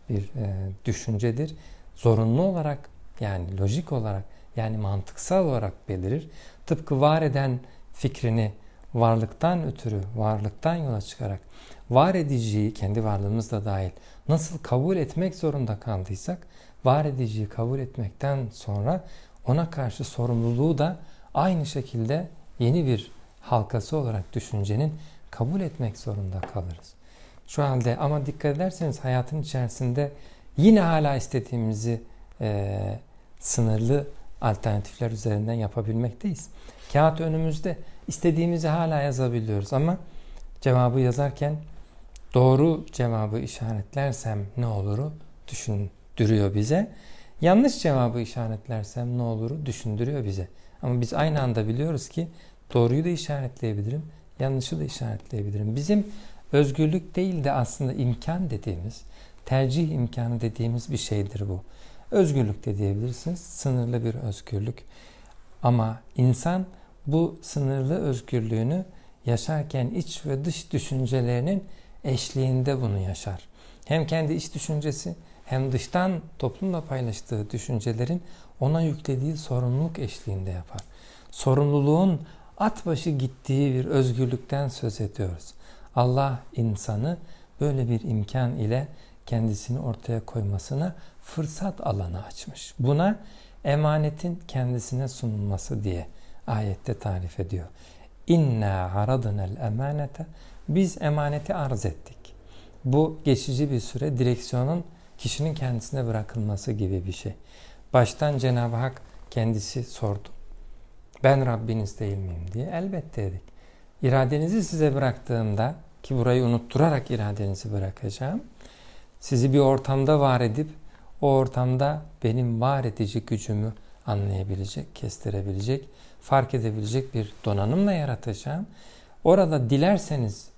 bir e, düşüncedir. Zorunlu olarak yani lojik olarak yani mantıksal olarak belirir. Tıpkı var eden fikrini varlıktan ötürü, varlıktan yola çıkarak var ediciyi kendi varlığımızla dahil nasıl kabul etmek zorunda kaldıysak var ediciyi kabul etmekten sonra ona karşı sorumluluğu da aynı şekilde yeni bir halkası olarak düşüncenin kabul etmek zorunda kalırız. Şu halde ama dikkat ederseniz hayatın içerisinde yine hala istediğimizi e, sınırlı alternatifler üzerinden yapabilmekteyiz. Kağıt önümüzde istediğimizi hala yazabiliyoruz ama cevabı yazarken doğru cevabı işaretlersem ne oluru düşündürüyor bize. Yanlış cevabı işaretlersem ne oluru düşündürüyor bize. Ama biz aynı anda biliyoruz ki doğruyu da işaretleyebilirim, yanlışı da işaretleyebilirim. Bizim özgürlük değil de aslında imkan dediğimiz, tercih imkanı dediğimiz bir şeydir bu. Özgürlük de diyebilirsiniz, sınırlı bir özgürlük. Ama insan bu sınırlı özgürlüğünü yaşarken iç ve dış düşüncelerinin eşliğinde bunu yaşar. Hem kendi iç düşüncesi hem dıştan toplumla paylaştığı düşüncelerin ona yüklediği sorumluluk eşliğinde yapar. Sorumluluğun at başı gittiği bir özgürlükten söz ediyoruz. Allah insanı böyle bir imkan ile kendisini ortaya koymasına fırsat alanı açmış. Buna emanetin kendisine sunulması diye ayette tarif ediyor. İnna aradna'l emanete biz emaneti arz ettik. Bu geçici bir süre direksiyonun kişinin kendisine bırakılması gibi bir şey. Baştan Cenab-ı Hak kendisi sordu. Ben Rabbiniz değil miyim diye elbette dedik. İradenizi size bıraktığımda ki burayı unutturarak iradenizi bırakacağım. Sizi bir ortamda var edip o ortamda benim var edici gücümü anlayabilecek, kestirebilecek, fark edebilecek bir donanımla yaratacağım. Orada dilerseniz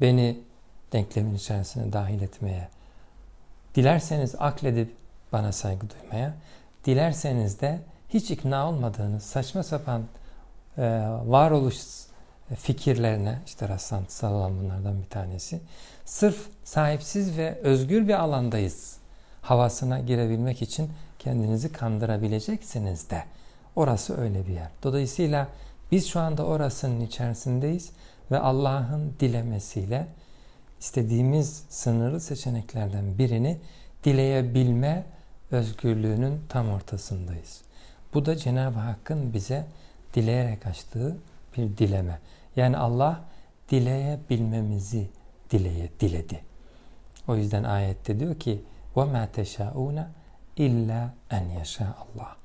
beni denklemin içerisine dahil etmeye, dilerseniz akledip bana saygı duymaya, dilerseniz de hiç ikna olmadığınız saçma sapan e, varoluş fikirlerine, işte rastlantısal olan bunlardan bir tanesi, sırf sahipsiz ve özgür bir alandayız havasına girebilmek için kendinizi kandırabileceksiniz de. Orası öyle bir yer. Dolayısıyla biz şu anda orasının içerisindeyiz ve Allah'ın dilemesiyle istediğimiz sınırlı seçeneklerden birini dileyebilme özgürlüğünün tam ortasındayız. Bu da Cenab-ı Hakk'ın bize dileyerek açtığı bir dileme. Yani Allah dileyebilmemizi dileye diledi. O yüzden ayette diyor ki وَمَا تَشَاءُونَ illa en yaşa Allah.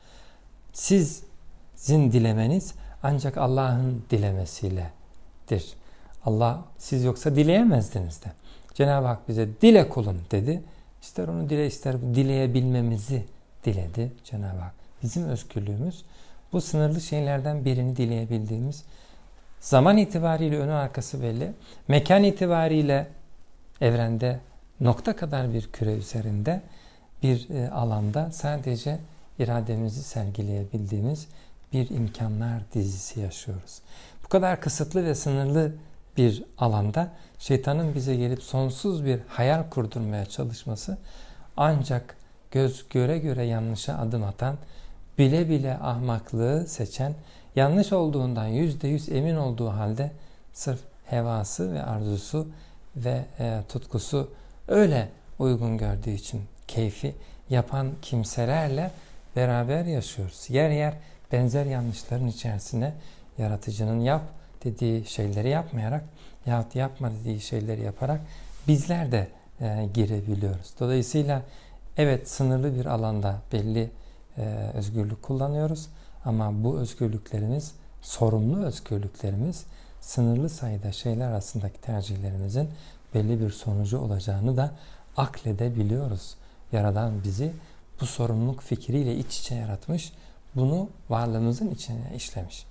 Sizin dilemeniz ancak Allah'ın dilemesiyledir. Allah siz yoksa dileyemezdiniz de. Cenab-ı Hak bize dile kulum dedi. İster onu dile ister dileyebilmemizi diledi Cenab-ı Hak. Bizim özgürlüğümüz bu sınırlı şeylerden birini dileyebildiğimiz zaman itibariyle önü arkası belli. Mekan itibariyle evrende nokta kadar bir küre üzerinde bir e, alanda sadece irademizi sergileyebildiğimiz bir imkanlar dizisi yaşıyoruz. Bu kadar kısıtlı ve sınırlı bir alanda şeytanın bize gelip sonsuz bir hayal kurdurmaya çalışması ancak göz göre göre yanlışa adım atan, bile bile ahmaklığı seçen, yanlış olduğundan yüzde yüz emin olduğu halde sırf hevası ve arzusu ve e, tutkusu öyle uygun gördüğü için keyfi yapan kimselerle beraber yaşıyoruz. Yer yer benzer yanlışların içerisine yaratıcının yap dediği şeyleri yapmayarak yahut yapma dediği şeyleri yaparak bizler de e, girebiliyoruz. Dolayısıyla evet sınırlı bir alanda belli e, özgürlük kullanıyoruz ama bu özgürlüklerimiz sorumlu özgürlüklerimiz sınırlı sayıda şeyler arasındaki tercihlerimizin belli bir sonucu olacağını da akledebiliyoruz. Yaradan bizi bu sorumluluk fikriyle iç içe yaratmış, bunu varlığımızın içine işlemiş.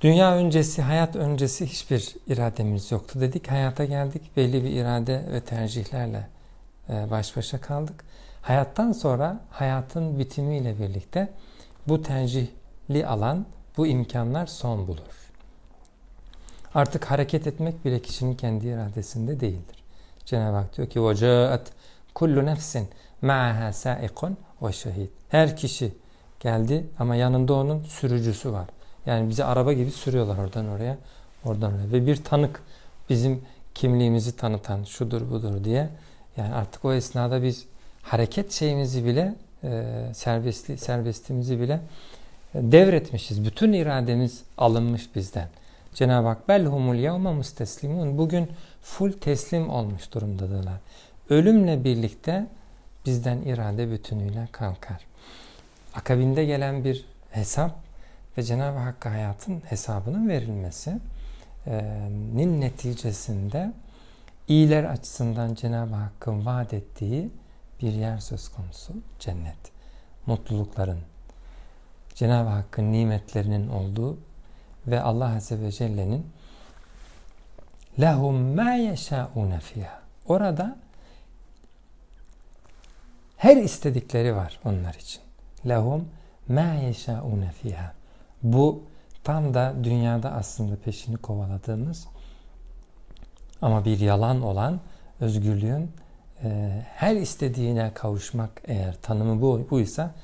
Dünya öncesi, hayat öncesi hiçbir irademiz yoktu dedik. Hayata geldik, belli bir irade ve tercihlerle e, baş başa kaldık. Hayattan sonra hayatın bitimiyle birlikte bu tercihli alan, bu imkanlar son bulur. Artık hareket etmek bile kişinin kendi iradesinde değildir. Cenab-ı Hak diyor ki وَجَاءَتْ kullu nefsin ma'aha saikun ve şehid. Her kişi geldi ama yanında onun sürücüsü var. Yani bizi araba gibi sürüyorlar oradan oraya, oradan oraya. Ve bir tanık bizim kimliğimizi tanıtan şudur budur diye. Yani artık o esnada biz hareket şeyimizi bile e, serbestli, serbestimizi bile e, devretmişiz. Bütün irademiz alınmış bizden. Cenab-ı Hak belhumul yevme musteslimun. Bugün full teslim olmuş durumdadılar. Ölümle birlikte bizden irade bütünüyle kalkar. Akabinde gelen bir hesap ve Cenab-ı Hakk'a hayatın hesabının verilmesinin neticesinde iyiler açısından Cenab-ı Hakk'ın vaat ettiği bir yer söz konusu cennet. Mutlulukların, Cenab-ı Hakk'ın nimetlerinin olduğu ve Allah Azze ve Celle'nin lahum ma yeşâune fiha. Orada her istedikleri var onlar için. Lahum ma yeşâune fiha. Bu tam da dünyada aslında peşini kovaladığımız ama bir yalan olan özgürlüğün e, her istediğine kavuşmak eğer tanımı bu, buysa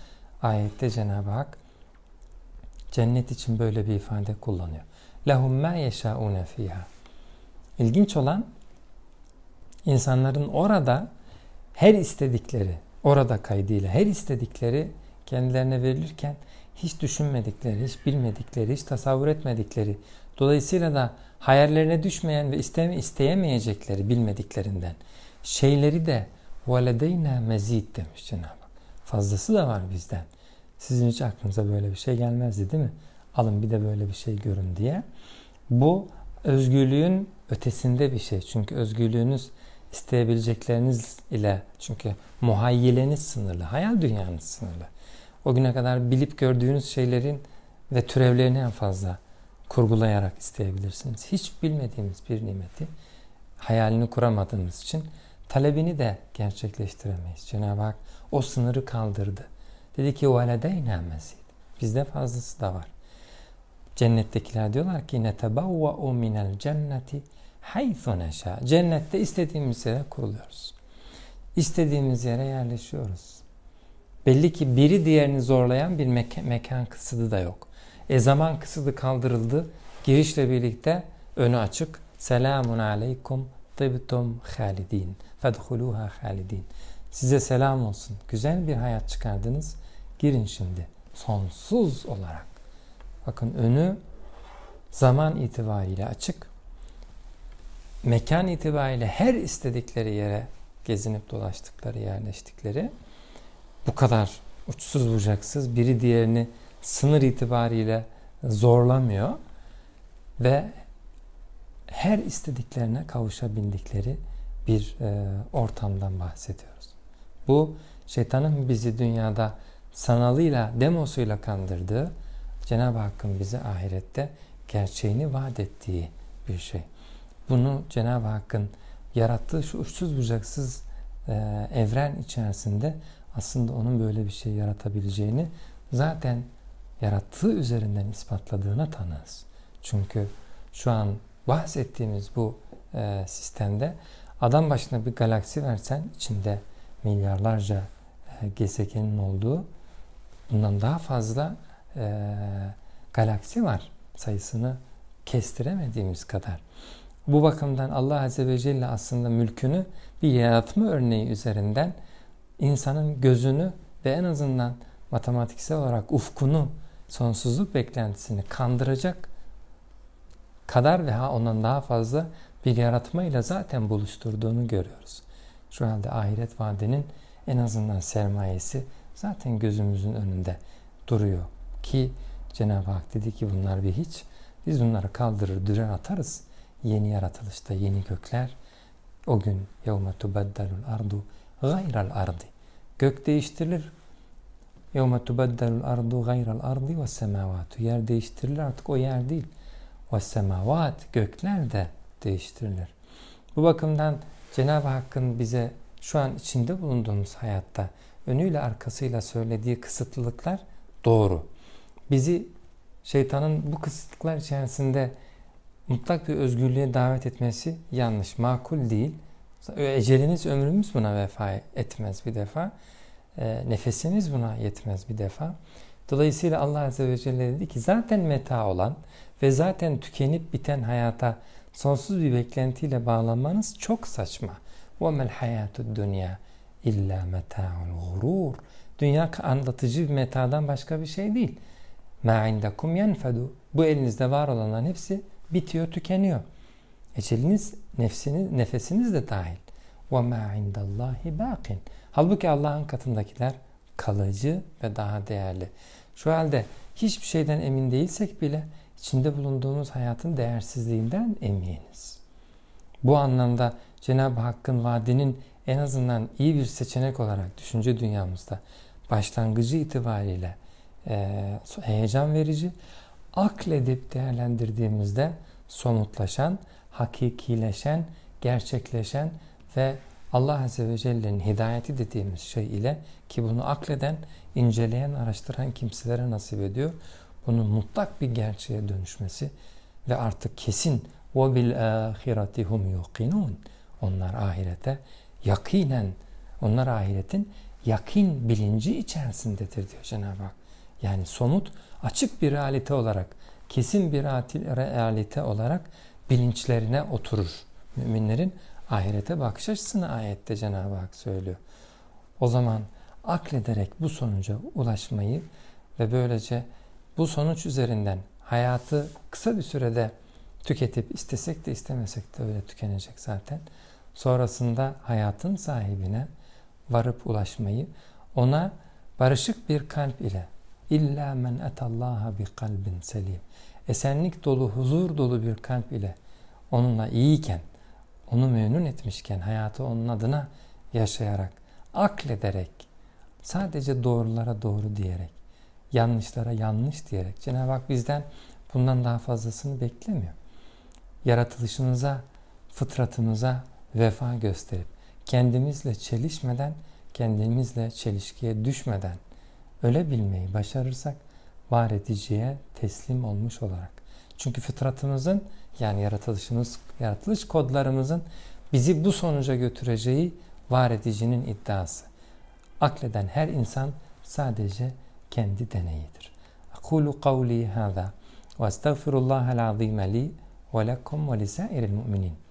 ayette Cenab-ı Hak cennet için böyle bir ifade kullanıyor. Lahum ma yeşaune fiha. İlginç olan insanların orada her istedikleri orada kaydıyla her istedikleri kendilerine verilirken hiç düşünmedikleri, hiç bilmedikleri, hiç tasavvur etmedikleri, dolayısıyla da hayallerine düşmeyen ve isteme, isteyemeyecekleri bilmediklerinden şeyleri de وَلَدَيْنَا mezid demiş Cenab-ı Hak. Fazlası da var bizden. Sizin hiç aklınıza böyle bir şey gelmezdi değil mi? Alın bir de böyle bir şey görün diye. Bu özgürlüğün ötesinde bir şey. Çünkü özgürlüğünüz isteyebilecekleriniz ile çünkü muhayyileniz sınırlı, hayal dünyanız sınırlı. O güne kadar bilip gördüğünüz şeylerin ve türevlerini en fazla kurgulayarak isteyebilirsiniz. Hiç bilmediğimiz bir nimeti hayalini kuramadığımız için talebini de gerçekleştiremeyiz. Cenab-ı Hak o sınırı kaldırdı. Dedi ki وَلَدَيْنَا مَزِيدٍ Bizde fazlası da var. Cennettekiler diyorlar ki نَتَبَوَّأُ مِنَ الْجَنَّةِ حَيْثُ نَشَاء Cennette istediğimiz yere kuruluyoruz. İstediğimiz yere yerleşiyoruz. Belli ki biri diğerini zorlayan bir meka mekan kısıtı da yok. E zaman kısıtı kaldırıldı. Girişle birlikte önü açık. Selamun aleykum tıbtum halidin. Fedhuluha halidin. Size selam olsun. Güzel bir hayat çıkardınız. Girin şimdi. Sonsuz olarak. Bakın önü zaman itibariyle açık. mekan itibariyle her istedikleri yere gezinip dolaştıkları, yerleştikleri bu kadar uçsuz bucaksız biri diğerini sınır itibariyle zorlamıyor ve her istediklerine kavuşabildikleri bir e, ortamdan bahsediyoruz. Bu şeytanın bizi dünyada sanalıyla, demosuyla kandırdığı, Cenab-ı Hakk'ın bize ahirette gerçeğini vaat ettiği bir şey. Bunu Cenab-ı Hakk'ın yarattığı şu uçsuz bucaksız e, evren içerisinde aslında onun böyle bir şey yaratabileceğini zaten yarattığı üzerinden ispatladığına tanığız. Çünkü şu an bahsettiğimiz bu e, sistemde adam başına bir galaksi versen içinde milyarlarca e, gezegenin olduğu bundan daha fazla e, galaksi var sayısını kestiremediğimiz kadar. Bu bakımdan Allah Azze ve Celle aslında mülkünü bir yaratma örneği üzerinden insanın gözünü ve en azından matematiksel olarak ufkunu, sonsuzluk beklentisini kandıracak kadar veya ondan daha fazla bir yaratmayla zaten buluşturduğunu görüyoruz. Şu halde ahiret vaadinin en azından sermayesi zaten gözümüzün önünde duruyor ki Cenab-ı Hak dedi ki bunlar bir hiç. Biz bunları kaldırır, düren atarız. Yeni yaratılışta yeni gökler. O gün yevme tubeddelul ardu gayral ardi. Gök değiştirilir. Yevme tubeddelul ardu gayral ardi ve semavatu. Yer değiştirilir artık o yer değil. Ve semavat gökler de değiştirilir. Bu bakımdan Cenab-ı Hakk'ın bize şu an içinde bulunduğumuz hayatta önüyle arkasıyla söylediği kısıtlılıklar doğru. Bizi şeytanın bu kısıtlıklar içerisinde mutlak bir özgürlüğe davet etmesi yanlış, makul değil. Eceliniz, ömrümüz buna vefa etmez bir defa. E, nefesimiz buna yetmez bir defa. Dolayısıyla Allah Azze ve Celle dedi ki zaten meta olan ve zaten tükenip biten hayata sonsuz bir beklentiyle bağlanmanız çok saçma. وَمَا الْحَيَاتُ الدُّنْيَا İlla meta'ul gurur. Dünya anlatıcı bir metadan başka bir şey değil. Ma indakum yenfedu. Bu elinizde var olanların hepsi bitiyor, tükeniyor. Eceliniz, nefsiniz, nefesiniz de dahil. Ve ma indallahi bakin. Halbuki Allah'ın katındakiler kalıcı ve daha değerli. Şu halde hiçbir şeyden emin değilsek bile içinde bulunduğumuz hayatın değersizliğinden eminiz. Bu anlamda Cenab-ı Hakk'ın vaadinin en azından iyi bir seçenek olarak düşünce dünyamızda başlangıcı itibariyle e, heyecan verici, akledip değerlendirdiğimizde somutlaşan, hakikileşen, gerçekleşen ve Allah Azze ve Celle'nin hidayeti dediğimiz şey ile ki bunu akleden, inceleyen, araştıran kimselere nasip ediyor. Bunun mutlak bir gerçeğe dönüşmesi ve artık kesin وَبِالْآخِرَةِ هُمْ يُقِنُونَ Onlar ahirete yakinen, onlar ahiretin yakin bilinci içerisindedir diyor Cenab-ı Hak. Yani somut, açık bir realite olarak, kesin bir realite olarak bilinçlerine oturur. Müminlerin ahirete bakış açısını ayette Cenab-ı Hak söylüyor. O zaman aklederek bu sonuca ulaşmayı ve böylece bu sonuç üzerinden hayatı kısa bir sürede tüketip istesek de istemesek de öyle tükenecek zaten. Sonrasında hayatın sahibine varıp ulaşmayı ona barışık bir kalp ile illa men etallaha bi kalbin selim esenlik dolu, huzur dolu bir kalp ile onunla iyiyken, onu memnun etmişken hayatı onun adına yaşayarak, aklederek, sadece doğrulara doğru diyerek, yanlışlara yanlış diyerek Cenab-ı Hak bizden bundan daha fazlasını beklemiyor. Yaratılışımıza, fıtratımıza vefa gösterip kendimizle çelişmeden, kendimizle çelişkiye düşmeden öyle bilmeyi başarırsak var ediciye teslim olmuş olarak. Çünkü fıtratımızın yani yaratılışımız, yaratılış kodlarımızın bizi bu sonuca götüreceği var edicinin iddiası. Akleden her insan sadece kendi deneyidir. Akulu kavli hâzâ ve estağfirullahal azîme li ve lekum ve lisairil mu'minin.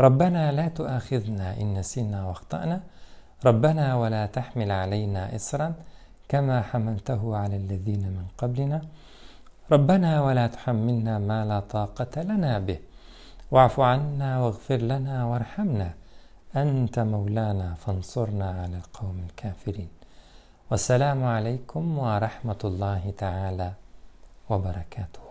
ربنا لا تؤاخذنا إن نسينا واخطأنا. ربنا ولا تحمل علينا إصرا كما حملته على الذين من قبلنا. ربنا ولا تحملنا ما لا طاقة لنا به. واعف عنا واغفر لنا وارحمنا. أنت مولانا فانصرنا على القوم الكافرين والسلام عليكم ورحمة الله تعالى وبركاته.